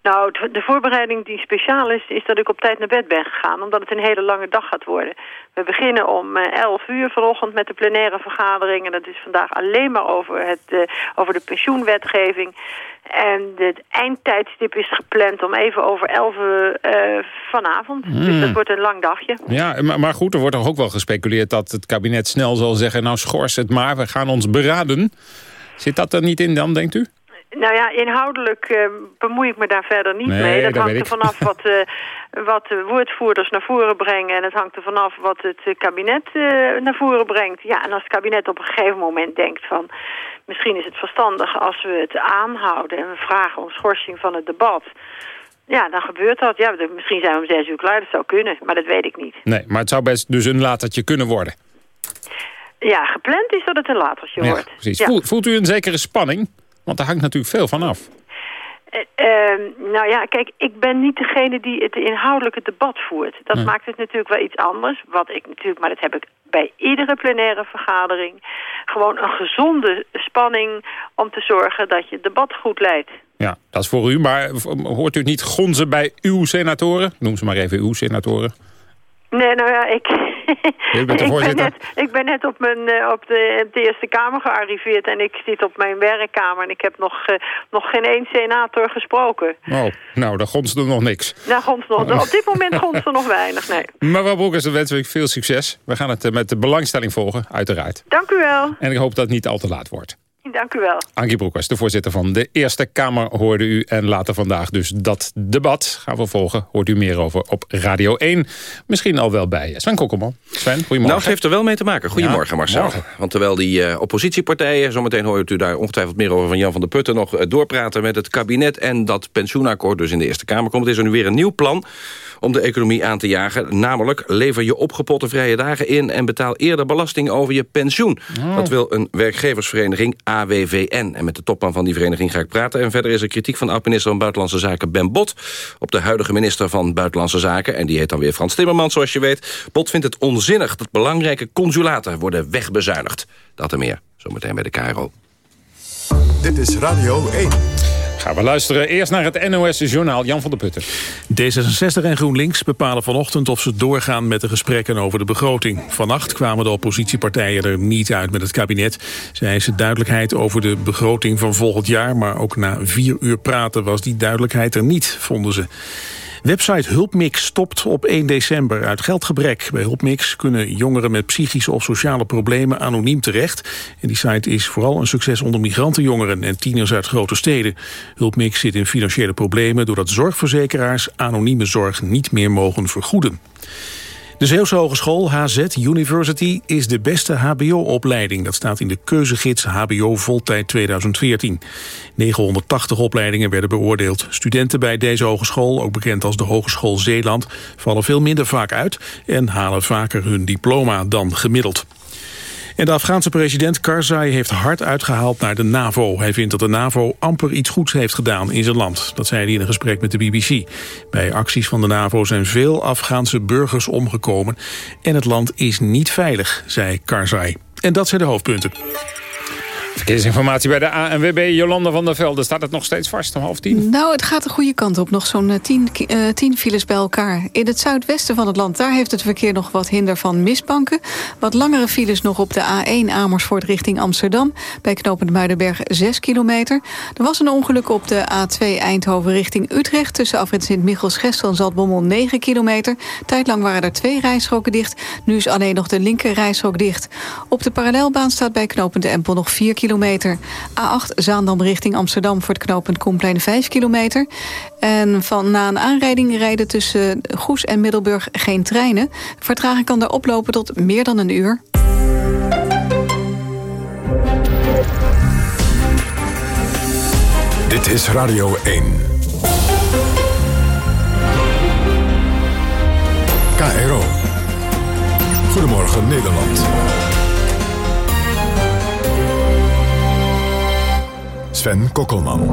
Nou, de- voorbereiding die speciaal is, is dat ik op tijd naar bed ben gegaan. Omdat het een hele lange dag gaat worden. We beginnen om eh, 11 uur vanochtend met de plenaire vergadering. En dat is vandaag alleen maar over, het, eh, over de pensioenwetgeving. En het eindtijdstip is gepland om even over 11 uur eh, vanavond. Dus Hmm. dat wordt een lang dagje. Ja, maar, maar goed, er wordt toch ook wel gespeculeerd dat het kabinet snel zal zeggen... nou schors het maar, we gaan ons beraden. Zit dat er niet in dan, denkt u? Nou ja, inhoudelijk eh, bemoei ik me daar verder niet Nee, mee. Dat dat hangt er vanaf wat, eh, wat de woordvoerders naar voren brengen. En het hangt er vanaf wat het eh, kabinet naar voren brengt. Ja, en als het kabinet op een gegeven moment denkt van... misschien is het verstandig als we het aanhouden... en we vragen om schorsing van het debat... Ja, dan gebeurt dat. Ja, misschien zijn we om zes uur klaar, dat zou kunnen. Maar dat weet ik niet. Nee, maar het zou best dus een latertje kunnen worden. Ja, gepland is dat het een latertje Ja, wordt. precies. Ja. Voelt, voelt u een zekere spanning? Want daar hangt natuurlijk veel van af. Eh, ehm, nou ja, kijk, ik ben niet degene die het inhoudelijke debat voert. Dat Nee. maakt het natuurlijk wel iets anders. Wat ik natuurlijk, maar dat heb ik bij iedere plenaire vergadering. Gewoon een gezonde spanning om te zorgen dat je het debat goed leidt. Ja, dat is voor u. Maar hoort u het niet gonzen bij uw senatoren? Noem ze maar even uw senatoren. Nee, nou ja, ik, ik, ben net, ik ben net op, mijn, eh, op, de, op de Eerste Kamer gearriveerd en ik zit op mijn werkkamer en ik heb nog, eh, nog geen één senator gesproken. Oh, nou, daar gonst er nog niks. Nou, gonst nog, op dit moment gonst er nog weinig, nee. Mevrouw Broekers, dan wensen we veel succes. We gaan het eh, met de belangstelling volgen, uiteraard. Dank u wel. En ik hoop dat het niet al te laat wordt. Dank u wel. Ankie Broekers, de voorzitter van de Eerste Kamer, hoorde u. En later vandaag dus dat debat gaan we volgen. Hoort u meer over op Radio 1. Misschien al wel bij Sven Kokkelman. Sven, goedemorgen. Nou, het heeft er wel mee te maken. Goedemorgen, Ja, Marcel. morgen. Want terwijl die eh, oppositiepartijen... zometeen hoort u daar ongetwijfeld meer over van Jan van der Putten... nog eh, doorpraten met het kabinet en dat pensioenakkoord... dus in de Eerste Kamer komt, is er nu weer een nieuw plan om de economie aan te jagen. Namelijk, lever je opgepotte vrije dagen in... en betaal eerder belasting over je pensioen. Oh. Dat wil een werkgeversvereniging AWVN. En met de topman van die vereniging ga ik praten. En verder is er kritiek van oud-minister van Buitenlandse Zaken Ben Bot... op de huidige minister van Buitenlandse Zaken. En die heet dan weer Frans Timmermans, zoals je weet. Bot vindt het onzinnig dat belangrijke consulaten worden wegbezuinigd. Dat en meer, zometeen bij de KRO. Dit is Radio 1. We luisteren eerst naar het NOS-journaal Jan van der Putten. D66 en GroenLinks bepalen vanochtend of ze doorgaan met de gesprekken over de begroting. Vannacht kwamen de oppositiepartijen er niet uit met het kabinet. Ze eisen duidelijkheid over de begroting van volgend jaar... maar ook na vier uur praten was die duidelijkheid er niet, vonden ze. Website Hulpmix stopt op 1 december uit geldgebrek. Bij Hulpmix kunnen jongeren met psychische of sociale problemen anoniem terecht. En die site is vooral een succes onder migrantenjongeren en tieners uit grote steden. Hulpmix zit in financiële problemen doordat zorgverzekeraars anonieme zorg niet meer mogen vergoeden. De Zeeuwse Hogeschool HZ University is de beste hbo-opleiding. Dat staat in de keuzegids HBO Voltijd 2014. 980 opleidingen werden beoordeeld. Studenten bij deze hogeschool, ook bekend als de Hogeschool Zeeland... vallen veel minder vaak uit en halen vaker hun diploma dan gemiddeld. En de Afghaanse president Karzai heeft hard uitgehaald naar de NAVO. Hij vindt dat de NAVO amper iets goeds heeft gedaan in zijn land. Dat zei hij in een gesprek met de BBC. Bij acties van de NAVO zijn veel Afghaanse burgers omgekomen. En het land is niet veilig, zei Karzai. En dat zijn de hoofdpunten. Verkeersinformatie bij de ANWB. Jolanda van der Velde. Staat het nog steeds vast om half tien? Nou, het gaat de goede kant op. Nog zo'n 10 tien files bij elkaar. In het zuidwesten van het land, daar heeft het verkeer nog wat hinder van misbanken. Wat langere files nog op de A1 Amersfoort richting Amsterdam. Bij knooppunt Muidenberg 6 kilometer. Er was een ongeluk op de A2 Eindhoven richting Utrecht. Tussen afrit Sint-Michels-Gestel en Zaltbommel 9 kilometer. Tijdlang waren er twee rijstroken dicht. Nu is alleen nog de linker rijstrook dicht. Op de parallelbaan staat bij knooppunt Empel nog 4 kilometer. A8 Zaandam richting Amsterdam voor het knooppunt Koenplein 5 kilometer. En van, na een aanrijding rijden tussen Goes en Middelburg geen treinen. Vertraging kan daar oplopen tot meer dan een uur. Dit is Radio 1. KRO. Goedemorgen Nederland. Sven Kokkelman.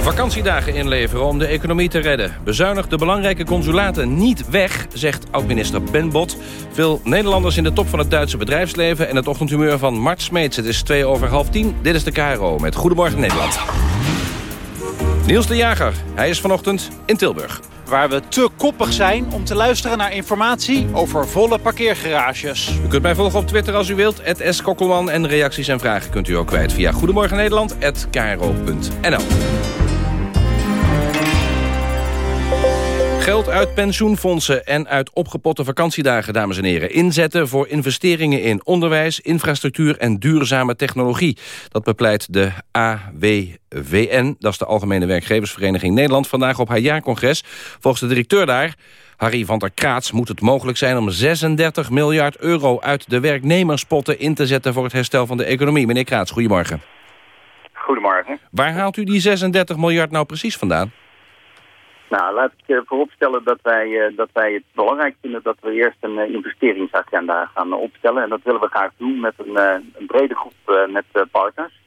Vakantiedagen inleveren om de economie te redden. Bezuinig de belangrijke consulaten niet weg, zegt oud-minister Ben Bot. Veel Nederlanders in de top van het Duitse bedrijfsleven... en het ochtendhumeur van Mart Smeets. Het is twee over half tien. Dit is de KRO met Goedemorgen Nederland. Niels de Jager, hij is vanochtend in Tilburg. Waar we te koppig zijn om te luisteren naar informatie over volle parkeergarages. U kunt mij volgen op Twitter als u wilt, Kokkelman. En reacties en vragen kunt u ook kwijt via Goedemorgen Geld uit pensioenfondsen en uit opgepotte vakantiedagen, dames en heren. Inzetten voor investeringen in onderwijs, infrastructuur en duurzame technologie. Dat bepleit de AWVN, dat is de Algemene Werkgeversvereniging Nederland... vandaag op haar jaarcongres. Volgens de directeur daar, Harry van der Kraats, moet het mogelijk zijn... om 36 miljard euro uit de werknemerspotten in te zetten... voor het herstel van de economie. Meneer Kraats, goedemorgen. Goedemorgen. Waar haalt u die 36 miljard nou precies vandaan? Nou, laat ik uh, vooropstellen dat wij, uh, dat wij het belangrijk vinden dat we eerst een uh, investeringsagenda gaan opstellen. En dat willen we graag doen met een, een brede groep met partners.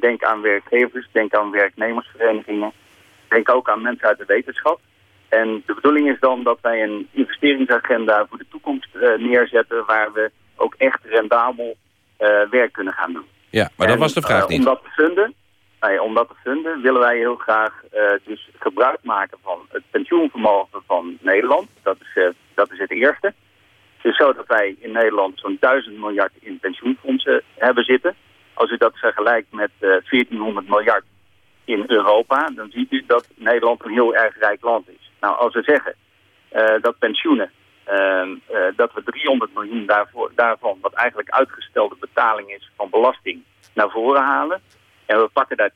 denk aan werkgevers, denk aan werknemersverenigingen. Denk ook aan mensen uit de wetenschap. En de bedoeling is dan dat wij een investeringsagenda voor de toekomst neerzetten... waar we ook echt rendabel werk kunnen gaan doen. Ja, maar dat en, was de vraag niet. Om dat te funden... Om dat te vinden willen wij heel graag uh, dus gebruik maken van het pensioenvermogen van Nederland. Dat is, uh, dat is het eerste. Dus zodat wij in Nederland zo'n 1000 miljard in pensioenfondsen hebben zitten. Als u dat vergelijkt met uh, 1400 miljard in Europa, dan ziet u dat Nederland een heel erg rijk land is. Nou, als we zeggen dat pensioenen, dat we 300 miljoen daarvoor, daarvan, wat eigenlijk uitgestelde betaling is van belasting, naar voren halen. En we pakken daar 10%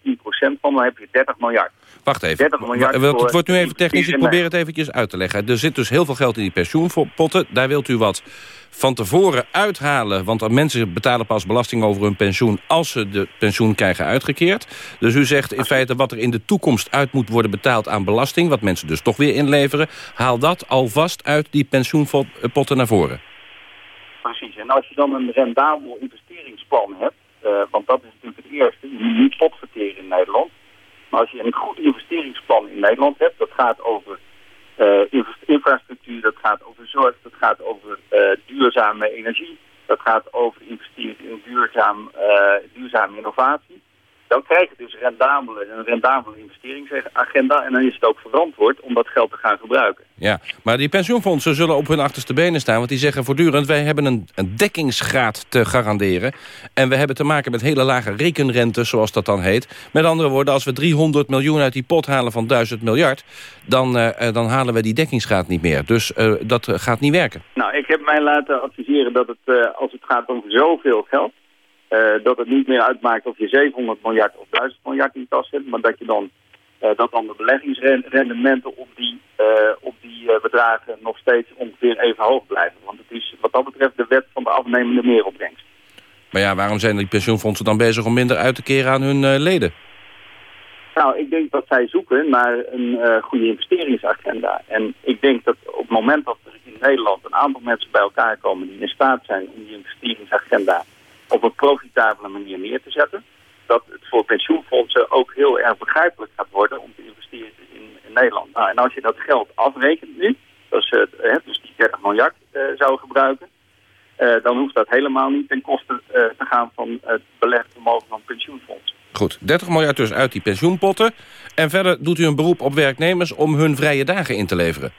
van, dan heb je 30 miljard. Wacht even. 30 miljard voor Het wordt nu even technisch. Ik probeer het eventjes uit te leggen. Er zit dus heel veel geld in die pensioenpotten. Daar wilt u wat van tevoren uithalen. Want mensen betalen pas belasting over hun pensioen... als ze de pensioen krijgen uitgekeerd. Dus u zegt in feite wat er in de toekomst uit moet worden betaald aan belasting... wat mensen dus toch weer inleveren... haal dat alvast uit die pensioenpotten naar voren. Precies. En als je dan een rendabel investeringsplan hebt, eh, want dat is natuurlijk het eerste, je moet niet potverteren in Nederland. Maar als je een goed investeringsplan in Nederland hebt, dat gaat over eh, inf- infrastructuur, dat gaat over zorg, dat gaat over eh, duurzame energie, dat gaat over investeren in duurzaam, duurzame innovatie. Dan krijg je dus rendabele, een rendabele investeringsagenda en dan is het ook verantwoord om dat geld te gaan gebruiken. Ja, maar die pensioenfondsen zullen op hun achterste benen staan... want die zeggen voortdurend, wij hebben een, een dekkingsgraad te garanderen... en we hebben te maken met hele lage rekenrentes, zoals dat dan heet. Met andere woorden, als we 300 miljoen uit die pot halen van 1000 miljard... dan, eh, eh, dan halen we die dekkingsgraad niet meer. Dus eh, dat gaat niet werken. Nou, ik heb mij laten adviseren dat het, als het gaat om zoveel geld... eh, dat het niet meer uitmaakt of je 700 miljard of 1000 miljard in tas hebt... maar dat, je dan, eh, dat dan de beleggingsrendementen op die, eh, op die bedragen nog steeds ongeveer even hoog blijven. Want het is wat dat betreft de wet van de afnemende meeropbrengst. Maar ja, waarom zijn die pensioenfondsen dan bezig om minder uit te keren aan hun leden? Nou, ik denk dat zij zoeken naar een goede investeringsagenda. En ik denk dat op het moment dat er in Nederland een aantal mensen bij elkaar komen die in staat zijn om die investeringsagenda op een profitabele manier neer te zetten, dat het voor pensioenfondsen ook heel erg begrijpelijk gaat worden om te investeren in, Nederland. Nou, en als je dat geld afrekent nu, dus, eh, hè, dus die 30 miljard eh, zou gebruiken, eh, dan hoeft dat helemaal niet ten koste eh, te gaan van het belegd vermogen van pensioenfondsen. Goed, 30 miljard dus uit die pensioenpotten. En verder doet u een beroep op werknemers om hun vrije dagen in te leveren.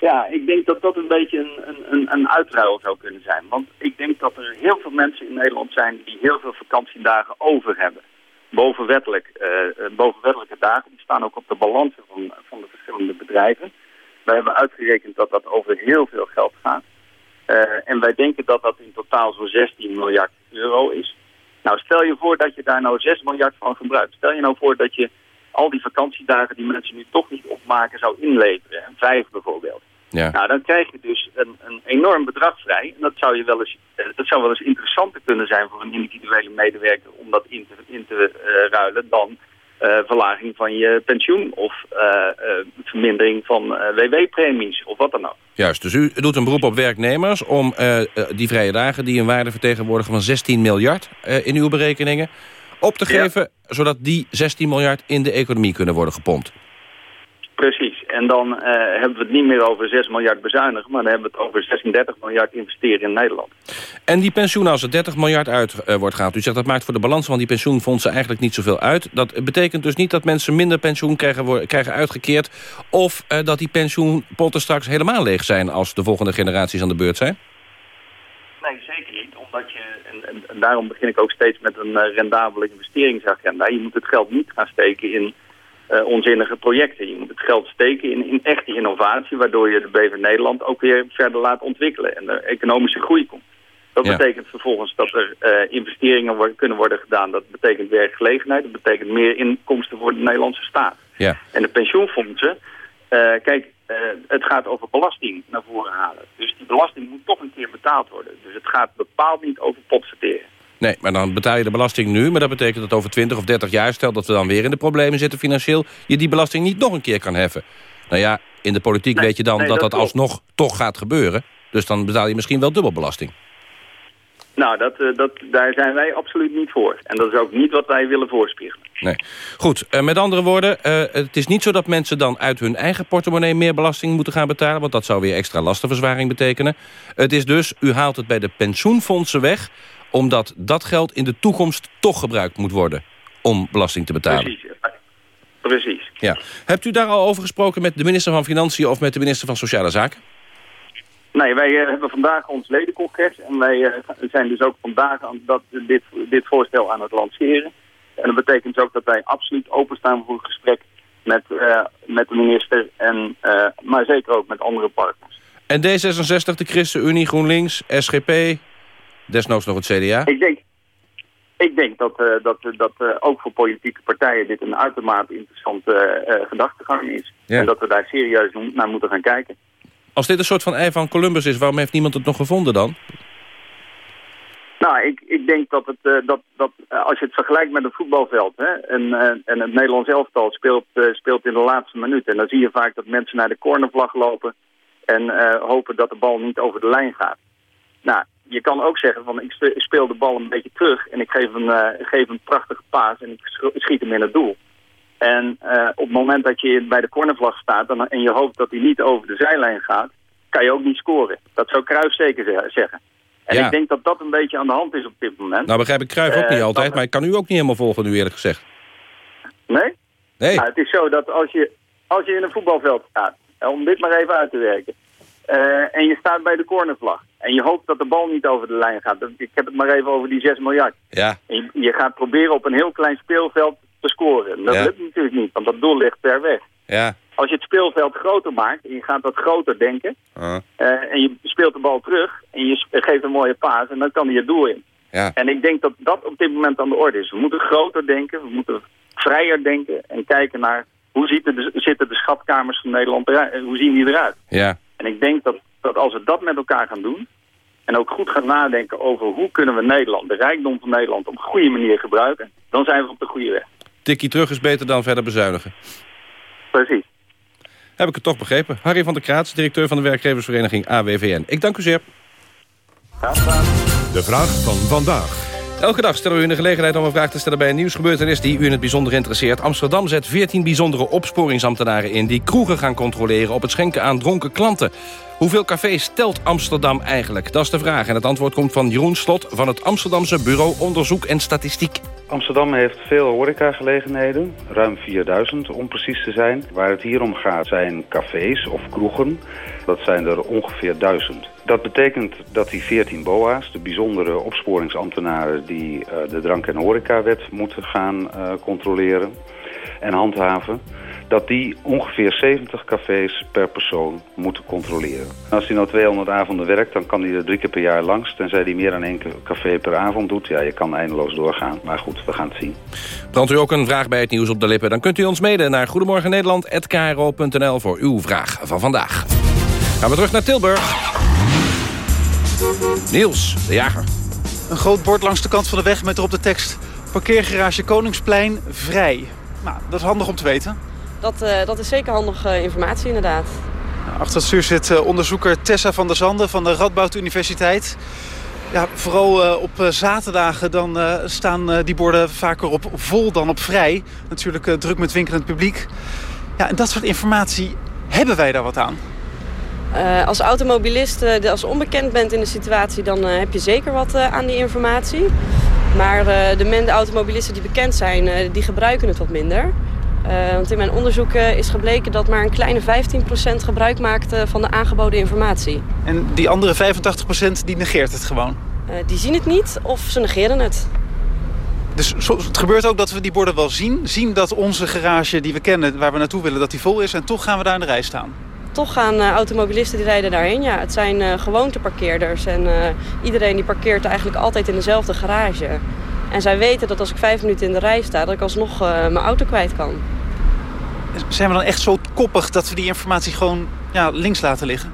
Ja, ik denk dat dat een beetje een, een, een, uitruil zou kunnen zijn. Want ik denk dat er heel veel mensen in Nederland zijn die heel veel vakantiedagen over hebben. Bovenwettelijk, eh, eh, bovenwettelijke dagen, die staan ook op de balansen van, van de verschillende bedrijven. Wij hebben uitgerekend dat dat over heel veel geld gaat. Eh, en wij denken dat dat in totaal zo'n 16 miljard euro is. Nou, stel je voor dat je daar nou 6 miljard van gebruikt. Stel je nou voor dat je al die vakantiedagen die mensen nu toch niet opmaken zou inleveren. En vijf bijvoorbeeld. Ja. Nou, dan krijg je dus een, een enorm bedrag vrij. En dat zou, je wel eens, eh, dat zou wel eens interessanter kunnen zijn voor een individuele medewerker om dat in te, in te eh, ruilen dan eh, verlaging van je pensioen of vermindering van WW-premies of wat dan ook. Juist, dus u doet een beroep op werknemers om die vrije dagen... die een waarde vertegenwoordigen van 16 miljard in uw berekeningen... op te geven, zodat die 16 miljard in de economie kunnen worden gepompt. Precies. En dan eh, hebben we het niet meer over 6 miljard bezuinigen, maar dan hebben we het over 36 miljard investeren in Nederland. En die pensioenen, als er 30 miljard uit eh, wordt gehaald... u zegt dat maakt voor de balans van die pensioenfondsen eigenlijk niet zoveel uit. Dat betekent dus niet dat mensen minder pensioen krijgen, krijgen uitgekeerd... of eh, dat die pensioenpotten straks helemaal leeg zijn... als de volgende generaties aan de beurt zijn? Nee, zeker niet. Omdat je, en, en, en daarom begin ik ook steeds met een rendabele investeringsagenda. Je moet het geld niet gaan steken in eh, onzinnige projecten. Je moet het geld steken in, in echte innovatie, waardoor je de BV Nederland ook weer verder laat ontwikkelen en er economische groei komt. Dat Ja. betekent vervolgens dat er eh, investeringen worden, kunnen worden gedaan. Dat betekent werkgelegenheid, dat betekent meer inkomsten voor de Nederlandse staat. Ja. En de pensioenfondsen, eh, kijk, het gaat over belasting naar voren halen. Dus die belasting moet toch een keer betaald worden. Dus het gaat bepaald niet over potverteren. Nee, maar dan betaal je de belasting nu... maar dat betekent dat over 20 of 30 jaar... stel dat we dan weer in de problemen zitten financieel... je die belasting niet nog een keer kan heffen. Nou ja, in de politiek Nee, weet je dan nee, dat dat dat alsnog toch gaat gebeuren. Dus dan betaal je misschien wel dubbel belasting. Nou, dat, eh, dat, daar zijn wij absoluut niet voor. En dat is ook niet wat wij willen voorspiegelen. Nee. Goed, eh, met andere woorden, eh, het is niet zo dat mensen dan uit hun eigen portemonnee meer belasting moeten gaan betalen, want dat zou weer extra lastenverzwaring betekenen. Het is dus, u haalt het bij de pensioenfondsen weg, omdat dat geld in de toekomst toch gebruikt moet worden om belasting te betalen. Precies. Precies. Ja. Hebt u daar al over gesproken met de minister van Financiën of met de minister van Sociale Zaken? Nee, wij eh, hebben vandaag ons ledencongres en wij eh, zijn dus ook vandaag aan dat, dit, dit voorstel aan het lanceren. En dat betekent ook dat wij absoluut openstaan voor een gesprek met, eh, met de minister, en, maar zeker ook met andere partners. En D66, de ChristenUnie, GroenLinks, SGP, desnoods nog het CDA? Ik denk, ik denk dat, eh, dat, dat eh, ook voor politieke partijen dit een uitermate interessante eh, gedachtegang is. Ja. En dat we daar serieus naar moeten gaan kijken. Als dit een soort van ei van Columbus is, waarom heeft niemand het nog gevonden dan? Nou, ik, ik denk dat, het, dat, dat als je het vergelijkt met een voetbalveld... Hè, en, en het Nederlands elftal speelt, speelt in de laatste minuut... en dan zie je vaak dat mensen naar de cornervlag lopen... en hopen dat de bal niet over de lijn gaat. Nou, je kan ook zeggen van ik spe- speel de bal een beetje terug... en ik geef een, eh, geef een prachtige paas en ik sch- schiet hem in het doel. En eh, op het moment dat je bij de cornervlag staat... Dan, en je hoopt dat hij niet over de zijlijn gaat... kan je ook niet scoren. Dat zou Cruijff zeker ze- zeggen. En Ja. ik denk dat dat een beetje aan de hand is op dit moment. Nou begrijp ik Cruijff ook Eh, niet altijd, dat- maar ik kan u ook niet helemaal volgen nu eerlijk gezegd. Nee? Nee. Nou, het is zo dat als je, als je in een voetbalveld staat, om dit maar even uit te werken, en je staat bij de cornervlag, en je hoopt dat de bal niet over de lijn gaat, ik heb het maar even over die 6 miljard. Ja. En je, gaat proberen op een heel klein speelveld te scoren. Dat Ja. lukt natuurlijk niet, want dat doel ligt ver weg. Ja. Als je het speelveld groter maakt, en je gaat dat groter denken, Ah. eh, en je speelt de bal terug, en je geeft een mooie paas, en dan kan hij het doel in. Ja. En ik denk dat dat op dit moment aan de orde is. We moeten groter denken, we moeten vrijer denken en kijken naar hoe ziet de, zitten de schatkamers van Nederland eruit, eh, hoe zien die eruit. Ja. En ik denk dat, dat als we dat met elkaar gaan doen en ook goed gaan nadenken over hoe kunnen we Nederland, de rijkdom van Nederland, op een goede manier gebruiken, dan zijn we op de goede weg. Tikkie terug is beter dan verder bezuinigen. Precies. Heb ik het toch begrepen. Harry van der Kraats, directeur van de werkgeversvereniging AWVN. Ik dank u zeer. De vraag van vandaag. Elke dag stellen we u de gelegenheid om een vraag te stellen bij een nieuwsgebeurtenis die u in het bijzonder interesseert. Amsterdam zet 14 bijzondere opsporingsambtenaren in die kroegen gaan controleren op het schenken aan dronken klanten. Hoeveel cafés telt Amsterdam eigenlijk? Dat is de vraag. En het antwoord komt van Jeroen Slot van het Amsterdamse Bureau Onderzoek en Statistiek. Amsterdam heeft veel horecagelegenheden, ruim 4000 om precies te zijn. Waar het hier om gaat zijn cafés of kroegen, dat zijn er ongeveer 1000. Dat betekent dat die 14 BOA's, de bijzondere opsporingsambtenaren... die eh, de drank- en horecawet moeten gaan eh, controleren en handhaven... dat die ongeveer 70 cafés per persoon moeten controleren. Als hij nou 200 avonden werkt, dan kan hij er drie keer per jaar langs... tenzij hij meer dan één café per avond doet. Ja, je kan eindeloos doorgaan, maar goed, we gaan het zien. Brandt u ook een vraag bij het nieuws op de lippen... dan kunt u ons mailen naar goedemorgennederland.kro.nl voor uw vraag van vandaag. Gaan we terug naar Tilburg. Niels, de jager. Een groot bord langs de kant van de weg met erop de tekst... parkeergarage Koningsplein vrij. Nou, dat is handig om te weten. Dat, eh, dat is zeker handige informatie inderdaad. Achter het stuur zit eh, onderzoeker Tessa van der Zanden van de Radboud Universiteit. Ja, vooral eh, op eh, zaterdagen dan eh, staan eh, die borden vaker op vol dan op vrij. Natuurlijk eh, druk met winkelend publiek. Ja, en dat soort informatie, hebben wij daar wat aan? Eh, als automobilist, eh, als onbekend bent in de situatie, dan eh, heb je zeker wat eh, aan die informatie. Maar eh, de, men, de automobilisten die bekend zijn, eh, die gebruiken het wat minder. Eh, want in mijn onderzoek eh, is gebleken dat maar een kleine 15% gebruik maakt van de aangeboden informatie. En die andere 85% die negeert het gewoon. Eh, die zien het niet of ze negeren het. Dus het gebeurt ook dat we die borden wel zien. Zien dat onze garage die we kennen, waar we naartoe willen, dat die vol is. En toch gaan we daar in de rij staan. Toch gaan automobilisten die rijden daarheen. Ja, het zijn gewoonteparkeerders. En iedereen die parkeert eigenlijk altijd in dezelfde garage. En zij weten dat als ik vijf minuten in de rij sta, dat ik alsnog eh, mijn auto kwijt kan. Zijn we dan echt zo koppig dat we die informatie gewoon ja, links laten liggen?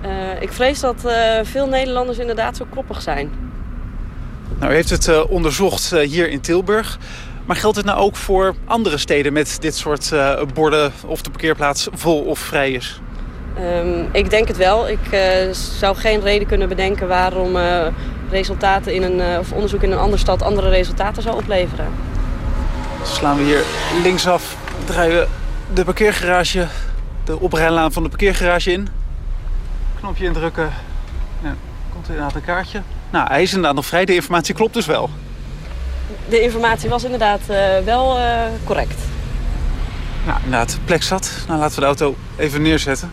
Eh, ik vrees dat eh, veel Nederlanders inderdaad zo koppig zijn. Nou, u heeft het onderzocht hier in Tilburg. Maar geldt het nou ook voor andere steden met dit soort borden... of de parkeerplaats vol of vrij is? Ehm, ik denk het wel. Ik zou geen reden kunnen bedenken waarom resultaten in een, eh, of onderzoek in een andere stad andere resultaten zou opleveren. Dus slaan we hier linksaf, draaien we de parkeergarage... de oprijlaan van de parkeergarage in. Knopje indrukken. Ja, komt er inderdaad een kaartje. Nou, hij is inderdaad nog vrij. De informatie klopt dus wel. De informatie was inderdaad eh, wel eh, correct. Nou, inderdaad, plek zat. Nou, laten we de auto even neerzetten.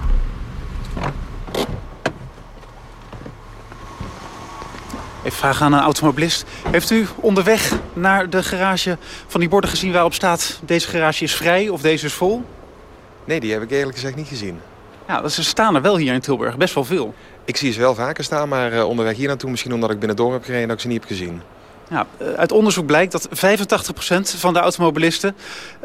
Even vragen aan een automobilist. Heeft u onderweg naar de garage van die borden gezien waarop staat... deze garage is vrij of deze is vol? Nee, die heb ik eerlijk gezegd niet gezien. Ja, ze staan er wel hier in Tilburg, best wel veel. Ik zie ze wel vaker staan, maar eh, onderweg hier naartoe... misschien omdat ik binnen door heb gereden dat ik ze niet heb gezien. Ja, eh, uit onderzoek blijkt dat 85% van de automobilisten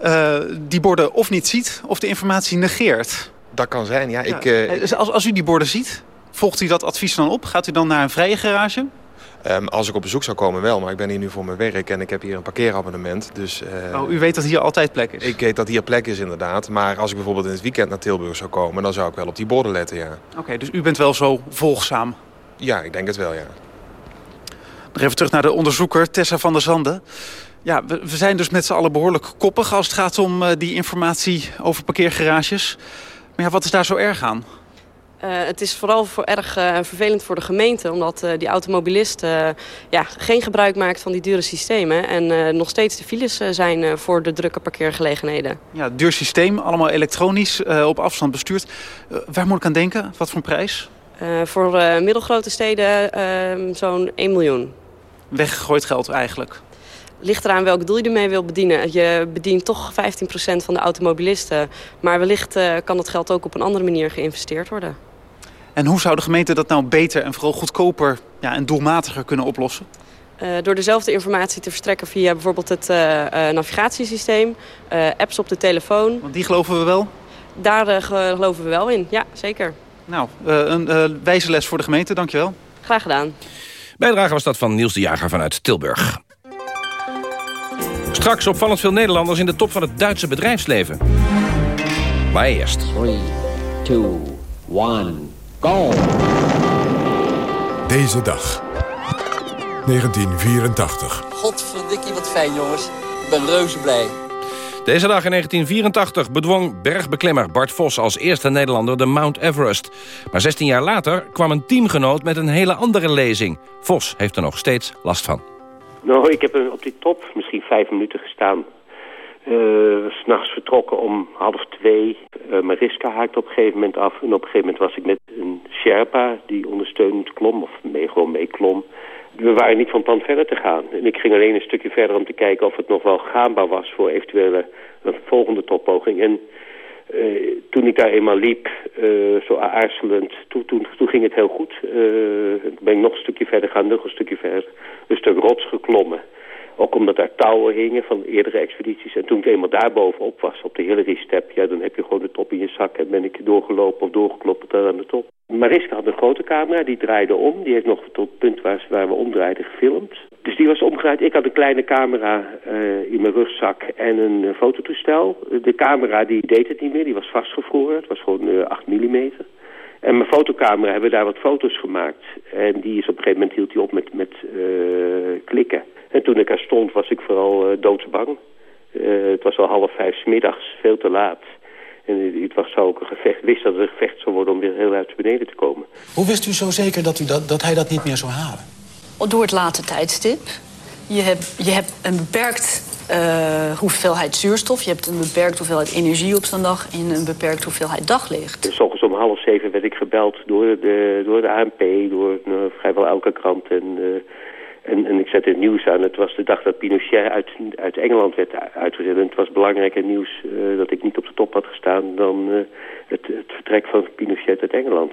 eh, die borden of niet ziet of de informatie negeert. Dat kan zijn, ja. Ja, Ik, dus als, als u die borden ziet, volgt u dat advies dan op? Gaat u dan naar een vrije garage? Ehm, als ik op bezoek zou komen wel, maar ik ben hier nu voor mijn werk en ik heb hier een parkeerabonnement. Dus, eh, Oh, u weet dat hier altijd plek is? Ik weet dat hier plek is inderdaad. Maar als ik bijvoorbeeld in het weekend naar Tilburg zou komen, dan zou ik wel op die borden letten, ja. Oké, dus u bent wel zo volgzaam. Ja, ik denk het wel, ja. Nog even terug naar de onderzoeker Tessa van der Zanden. Ja, we, we zijn dus met z'n allen behoorlijk koppig als het gaat om eh, die informatie over parkeergarages. Maar ja, wat is daar zo erg aan? Eh, het is vooral voor erg eh, vervelend voor de gemeente... omdat eh, die automobilist ja, geen gebruik maakt van die dure systemen... en nog steeds de files zijn voor de drukke parkeergelegenheden. Ja, duur systeem, allemaal elektronisch, op afstand bestuurd. Waar moet ik aan denken? Wat voor een prijs? Voor middelgrote steden eh, zo'n 1 miljoen. Weggegooid geld eigenlijk. Ligt eraan welk doel je ermee wil bedienen. Je bedient toch 15% van de automobilisten. Maar wellicht eh, kan dat geld ook op een andere manier geïnvesteerd worden. En hoe zou de gemeente dat nou beter en vooral goedkoper ja, en doelmatiger kunnen oplossen? Eh, door dezelfde informatie te verstrekken via bijvoorbeeld het eh, eh, navigatiesysteem, eh, apps op de telefoon. Want die geloven we wel? Daar eh, geloven we wel in, ja, zeker. Nou, eh, een eh, wijze les voor de gemeente, dankjewel. Graag gedaan. Bijdrage was dat van Niels de Jager vanuit Tilburg. Straks opvallend veel Nederlanders in de top van het Duitse bedrijfsleven. Maar eerst. 3, 2, 1, go! Deze dag. 1984. Godverdikkie, wat fijn jongens. Ik ben reuze blij. Deze dag in 1984 bedwong bergbeklimmer Bart Vos als eerste Nederlander de Mount Everest. Maar 16 jaar later kwam een teamgenoot met een hele andere lezing. Vos heeft er nog steeds last van. Nou, ik heb op die top misschien vijf minuten gestaan. Uh, S'nachts vertrokken om half twee. Uh, Mariska haakte op een gegeven moment af. En op een gegeven moment was ik met een Sherpa die ondersteunend klom. Of mee, gewoon meeklom. We waren niet van plan verder te gaan. En ik ging alleen een stukje verder om te kijken of het nog wel gaanbaar was voor eventuele volgende toppoging. En uh, toen ik daar eenmaal liep, uh, zo aarzelend, toen, toen, toen ging het heel goed. Uh, ben ik nog een stukje verder gaan, nog een stukje verder. Een stuk rots geklommen. Ook omdat daar touwen hingen van eerdere expedities. En toen ik eenmaal daar bovenop was, op de Hillary Step... ja, dan heb je gewoon de top in je zak en ben ik doorgelopen of doorgeklopt daar aan de top. Mariska had een grote camera, die draaide om. Die heeft nog tot het punt waar, waar we omdraaiden gefilmd. Dus die was omgedraaid. Ik had een kleine camera uh, in mijn rugzak en een uh, fototoestel. De camera die deed het niet meer, die was vastgevroren. Het was gewoon uh, 8 mm. En mijn fotocamera hebben daar wat foto's gemaakt. En die is op een gegeven moment hield hij op met, met klikken. En toen ik er stond was ik vooral doodsbang. Het was al half vijf smiddags, veel te laat. En het was zo ook een gevecht, wist dat het een gevecht zou worden om weer heel uit beneden te komen. Hoe wist u zo zeker dat, u dat, dat hij dat niet meer zou halen? Door het late tijdstip. Je hebt, je hebt een beperkt uh, hoeveelheid zuurstof. Je hebt een beperkt hoeveelheid energie op zo'n dag en een beperkt hoeveelheid daglicht. S ochtends om half zeven werd ik gebeld door de, door de ANP, door uh, vrijwel elke krant. En, uh, en, en ik zette het nieuws aan. Het was de dag dat Pinochet uit, uit Engeland werd uitgezet. En het was belangrijker nieuws dat ik niet op de top had gestaan dan het, het vertrek van Pinochet uit Engeland.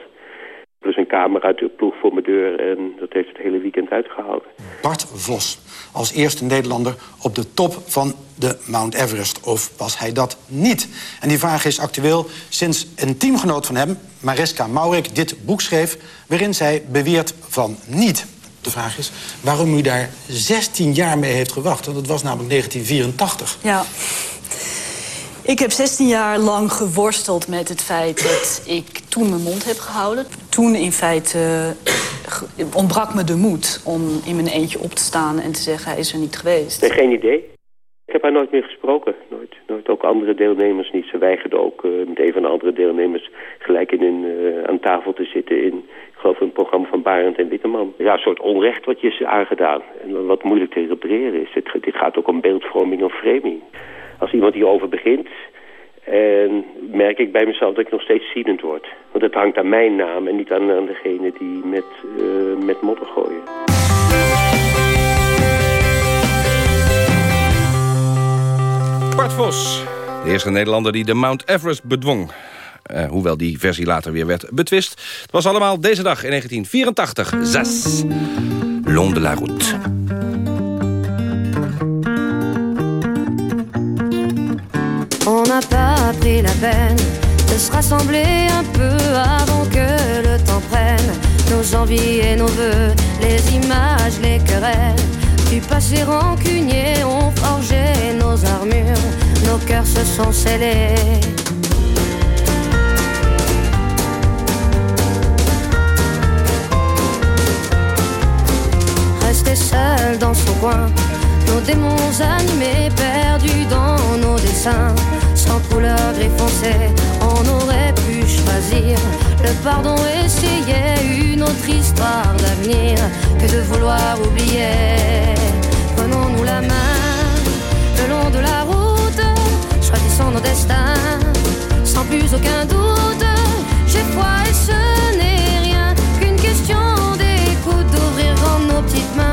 Er was een kamer uit de ploeg voor mijn deur en dat heeft het hele weekend uitgehouden. Bart Vos, als eerste Nederlander op de top van de Mount Everest. Of was hij dat niet? En die vraag is actueel sinds een teamgenoot van hem, Mariska Maurik, dit boek schreef... waarin zij beweert van niet. De vraag is waarom u daar 16 jaar mee heeft gewacht. Want het was namelijk 1984. Ja. Ik heb 16 jaar lang geworsteld met het feit dat ik toen mijn mond heb gehouden. Toen in feite uh, ontbrak me de moed om in mijn eentje op te staan en te zeggen hij is er niet geweest. Nee, geen idee. Ik heb haar nooit meer gesproken. Nooit, nooit ook andere deelnemers niet. Ze weigerde ook uh, met een van de andere deelnemers gelijk in een, uh, aan tafel te zitten in, ik geloof een programma van Barend en Witteman. Ja, een soort onrecht wat je is aangedaan. En wat moeilijk te repareren is. Het, dit gaat ook om beeldvorming of framing. Als iemand hierover begint, en merk ik bij mezelf dat ik nog steeds ziedend word. Want het hangt aan mijn naam en niet aan, aan degene die met, uh, met modder gooien. Bart Vos, de eerste Nederlander die de Mount Everest bedwong. Uh, hoewel die versie later weer werd betwist. Het was allemaal deze dag in 1984. Zes. Long de la route. N'a pas pris la peine de se rassembler un peu avant que le temps prenne nos envies et nos voeux, les images, les querelles. Du passé rancunier ont forgé nos armures, nos cœurs se sont scellés. Resté seul dans son coin, nos démons animés, perdus dans nos dessins, sans couleur gris foncé, on aurait pu choisir le pardon, essayer une autre histoire d'avenir que de vouloir oublier. Prenons-nous la main le long de la route, choisissons nos destins, sans plus aucun doute. J'ai foi et ce n'est rien qu'une question d'écoute, d'ouvrir grand nos petites mains,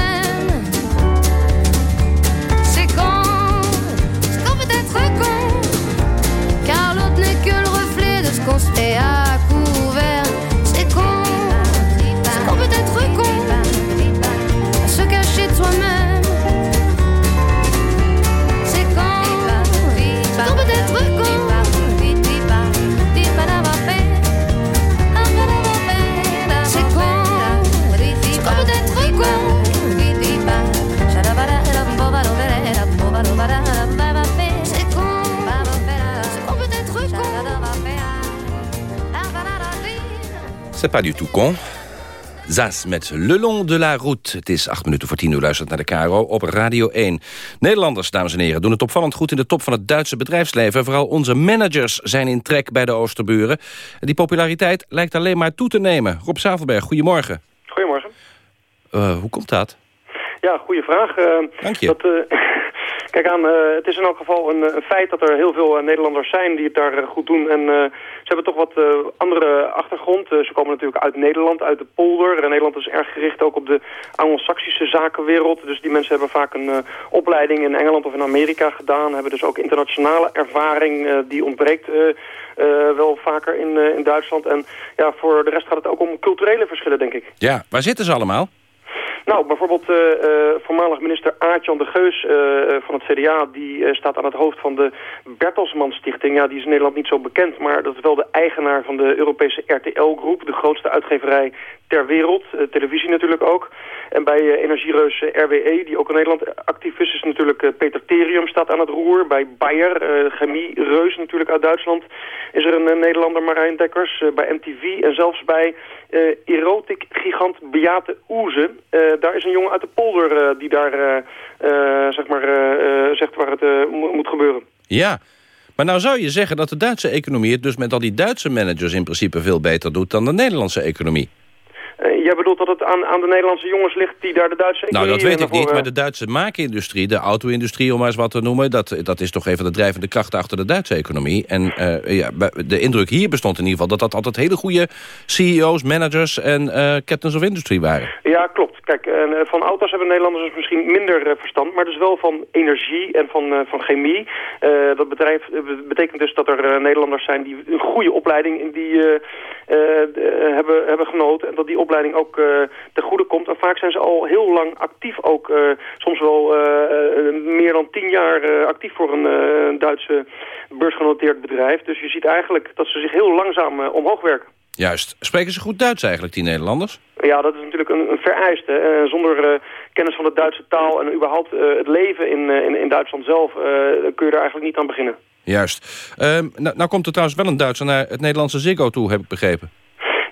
C'est pas du tout con. Zas met Le Long de la Route. Het is acht minuten voor tien uur. Luistert naar de KRO op Radio 1. Nederlanders, dames en heren, doen het opvallend goed in de top van het Duitse bedrijfsleven. Vooral onze managers zijn in trek bij de Oosterburen. En die populariteit lijkt alleen maar toe te nemen. Rob Zavelberg, goedemorgen. Goedemorgen. Eh, hoe komt dat? Ja, goede vraag. Eh, Dank je. Dat, eh, kijk aan, het is in elk geval een, een feit dat er heel veel Nederlanders zijn die het daar goed doen. En hebben toch wat eh, andere achtergrond. Eh, ze komen natuurlijk uit Nederland, uit de polder. En Nederland is erg gericht ook op de anglo-saxische zakenwereld. Dus die mensen hebben vaak een eh, opleiding in Engeland of in Amerika gedaan. Hebben dus ook internationale ervaring. die ontbreekt wel vaker in, in Duitsland. En ja, voor de rest gaat het ook om culturele verschillen, denk ik. Ja, waar zitten ze allemaal? Nou, bijvoorbeeld eh, eh, voormalig minister Aartjan de Geus eh, van het CDA... die staat aan het hoofd van de Bertelsmann Stichting. Ja, die is in Nederland niet zo bekend, maar dat is wel de eigenaar van de Europese RTL-groep... de grootste uitgeverij ter wereld, eh, televisie natuurlijk ook. En bij eh, energiereus eh, RWE, die ook in Nederland actief is... is natuurlijk Peter Terium staat aan het roer. Bij Bayer, chemie-reus natuurlijk uit Duitsland... is er een Nederlander, Marijn Dekkers. Bij MTV en zelfs bij eh erotic-gigant Beate Oeze. Daar is een jongen uit de polder die daar zeg maar, zegt waar het mo- moet gebeuren. Ja, maar nou zou je zeggen dat de Duitse economie... het dus met al die Duitse managers in principe veel beter doet... dan de Nederlandse economie. Eh, jij bedoelt dat het aan, aan de Nederlandse jongens ligt die daar de Duitse Nou, dat weet ik niet, maar de Duitse maakindustrie, de auto-industrie om maar eens wat te noemen... dat, dat is toch even de drijvende kracht achter de Duitse economie. En eh, ja, de indruk hier bestond in ieder geval... dat dat altijd hele goede CEO's, managers en eh, captains of industry waren. Ja, klopt. Kijk, en, van auto's hebben Nederlanders dus misschien minder verstand, maar dus wel van energie en van, van chemie. Dat bedrijf, be- betekent dus dat er Nederlanders zijn die een goede opleiding in die, eh, hebben, hebben genoten. En dat die opleiding ook eh ten goede komt. En vaak zijn ze al heel lang actief ook, eh, soms wel meer dan tien jaar actief voor een Duitse beursgenoteerd bedrijf. Dus je ziet eigenlijk dat ze zich heel langzaam omhoog werken. Juist. Spreken ze goed Duits eigenlijk, die Nederlanders? Ja, dat is natuurlijk een, een vereiste. Zonder kennis van de Duitse taal en überhaupt het leven in, in, in Duitsland zelf... kun je er eigenlijk niet aan beginnen. Juist. Ehm, nou, nou komt er trouwens wel een Duitser naar het Nederlandse Ziggo toe, heb ik begrepen.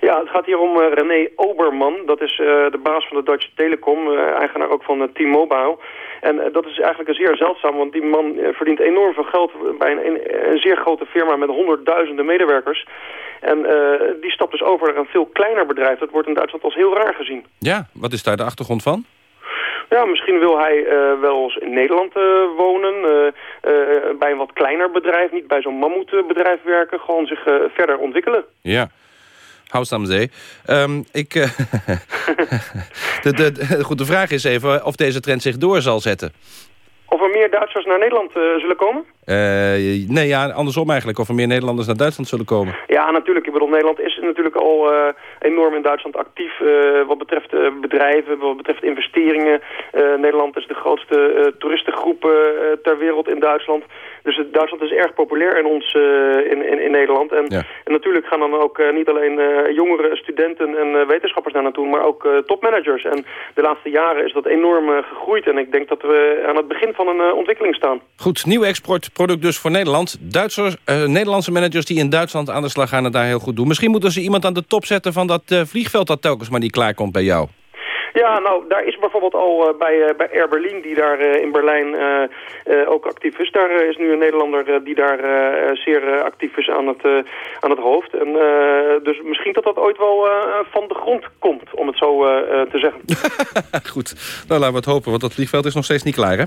Ja, het gaat hier om eh, René Oberman. Dat is eh, de baas van de Deutsche Telekom, eh, eigenaar ook van T-Mobile. En dat is eigenlijk een zeer zeldzaam, want die man verdient enorm veel geld bij een, een, een zeer grote firma met honderdduizenden medewerkers. En die stapt dus over naar een veel kleiner bedrijf. Dat wordt in Duitsland als heel raar gezien. Ja, wat is daar de achtergrond van? Ja, misschien wil hij eh, wel eens in Nederland eh, wonen, eh, bij een wat kleiner bedrijf, niet bij zo'n mammoetbedrijf werken, gewoon zich verder ontwikkelen. Ja. Haus am Zee. Ehm, ik, de, de- goed, de vraag is even of deze trend zich door zal zetten. Of er meer Duitsers naar Nederland eh, zullen komen? Eh, nee, ja, andersom eigenlijk. Of er meer Nederlanders naar Duitsland zullen komen. Ja, natuurlijk. Ik bedoel, Nederland is natuurlijk al eh, enorm in Duitsland actief wat betreft bedrijven, wat betreft investeringen. Nederland is de grootste toeristengroep ter wereld in Duitsland. Dus het, Duitsland is erg populair in ons eh, in, in, in Nederland. En, en natuurlijk gaan dan ook eh, niet alleen eh, jongere studenten en wetenschappers daar naartoe, maar ook topmanagers. En de laatste jaren is dat enorm gegroeid. En ik denk dat we aan het begin van een ontwikkeling staan. Goed, nieuw exportproduct dus voor Nederland. Duitsers, Nederlandse managers die in Duitsland aan de slag gaan... en daar heel goed doen. Misschien moeten ze iemand aan de top zetten van dat vliegveld... dat telkens maar niet klaarkomt bij jou. Ja, nou, daar is bijvoorbeeld al eh, bij, eh, bij Air Berlin, die daar eh, in Berlijn ook actief is. Daar is nu een Nederlander die daar zeer actief is aan het, aan het hoofd. En, dus misschien dat dat ooit wel van de grond komt, om het zo te zeggen. goed, nou laten we het hopen, want dat vliegveld is nog steeds niet klaar, hè?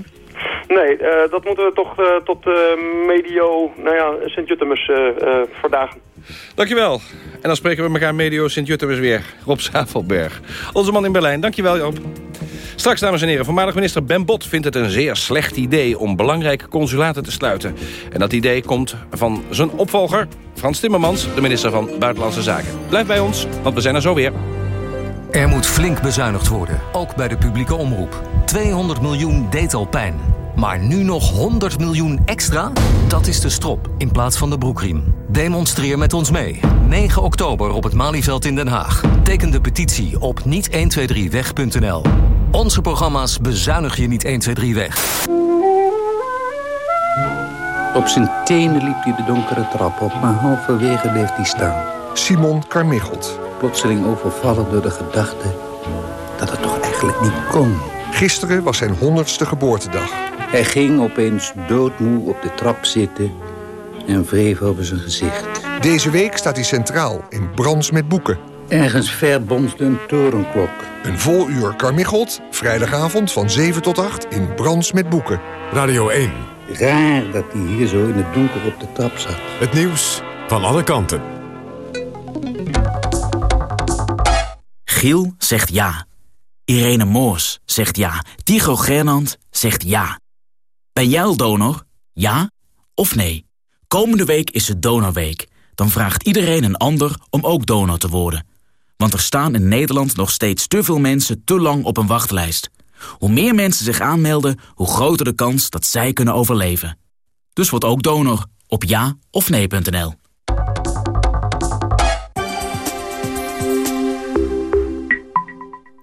Nee, dat moeten we toch tot medio, nou ja, Sint-Jutemus vandaag. Dankjewel. En dan spreken we elkaar medio Sint-Jutemus weer. Rob Zavelberg. Onze man in Berlijn. Dankjewel, Joop. Straks, dames en heren, voormalig minister Ben Bot vindt het een zeer slecht idee om belangrijke consulaten te sluiten. En dat idee komt van zijn opvolger, Frans Timmermans, de minister van Buitenlandse Zaken. Blijf bij ons, want we zijn er zo weer. Er moet flink bezuinigd worden, ook bij de publieke omroep. 200 miljoen deed al pijn. Maar nu nog 100 miljoen extra? Dat is de strop in plaats van de broekriem. Demonstreer met ons mee. 9 oktober op het Malieveld in Den Haag. Teken de petitie op niet123weg.nl. Onze programma's bezuinig je niet 123 weg. Op zijn tenen liep hij de donkere trap op, maar halverwege bleef hij staan. Simon Carmichelt. Plotseling overvallen door de gedachte dat het toch eigenlijk niet kon. Gisteren was zijn honderdste geboortedag. Hij ging opeens doodmoe op de trap zitten en wreef over zijn gezicht. Deze week staat hij centraal in Brands met Boeken. Ergens ver bonsde een torenklok. Een vol uur Carmichelt, vrijdagavond van 7 tot 8 in Brands met Boeken. Radio 1. Raar dat hij hier zo in het donker op de trap zat. Het nieuws van alle kanten. Giel zegt ja. Irene Moors zegt ja. Tycho Gernand zegt ja. Ben jij donor? Ja of nee? Komende week is het Donorweek. Dan vraagt iedereen een ander om ook donor te worden. Want er staan in Nederland nog steeds te veel mensen te lang op een wachtlijst. Hoe meer mensen zich aanmelden, hoe groter de kans dat zij kunnen overleven. Dus word ook donor op ja of nee.nl.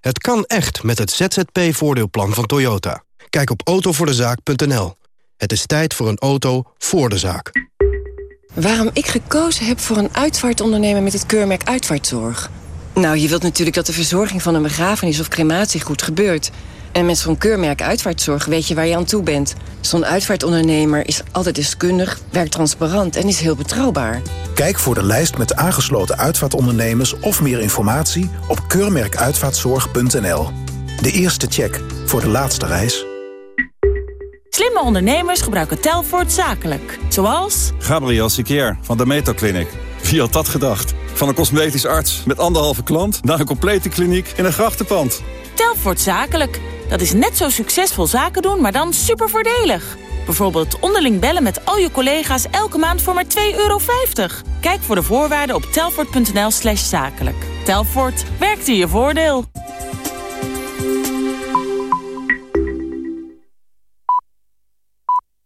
Het kan echt met het ZZP-voordeelplan van Toyota. Kijk op autovoordezaak.nl. Het is tijd voor een auto voor de zaak. Waarom ik gekozen heb voor een uitvaartondernemer met het keurmerk Uitvaartzorg? Nou, je wilt natuurlijk dat de verzorging van een begrafenis of crematie goed gebeurt. En met zo'n keurmerk Uitvaartzorg weet je waar je aan toe bent. Zo'n uitvaartondernemer is altijd deskundig, werkt transparant en is heel betrouwbaar. Kijk voor de lijst met aangesloten uitvaartondernemers of meer informatie op keurmerkuitvaartzorg.nl. De eerste check voor de laatste reis. Slimme ondernemers gebruiken Telfort zakelijk. Zoals... Gabriel Sikier van de Meto Clinic. Wie had dat gedacht? Van een cosmetisch arts met anderhalve klant... naar een complete kliniek in een grachtenpand. Telfort zakelijk. Dat is net zo succesvol zaken doen, maar dan super voordelig. Bijvoorbeeld onderling bellen met al je collega's elke maand voor maar 2,50 euro. Kijk voor de voorwaarden op telfort.nl slash zakelijk. Telfort, werkt in je voordeel.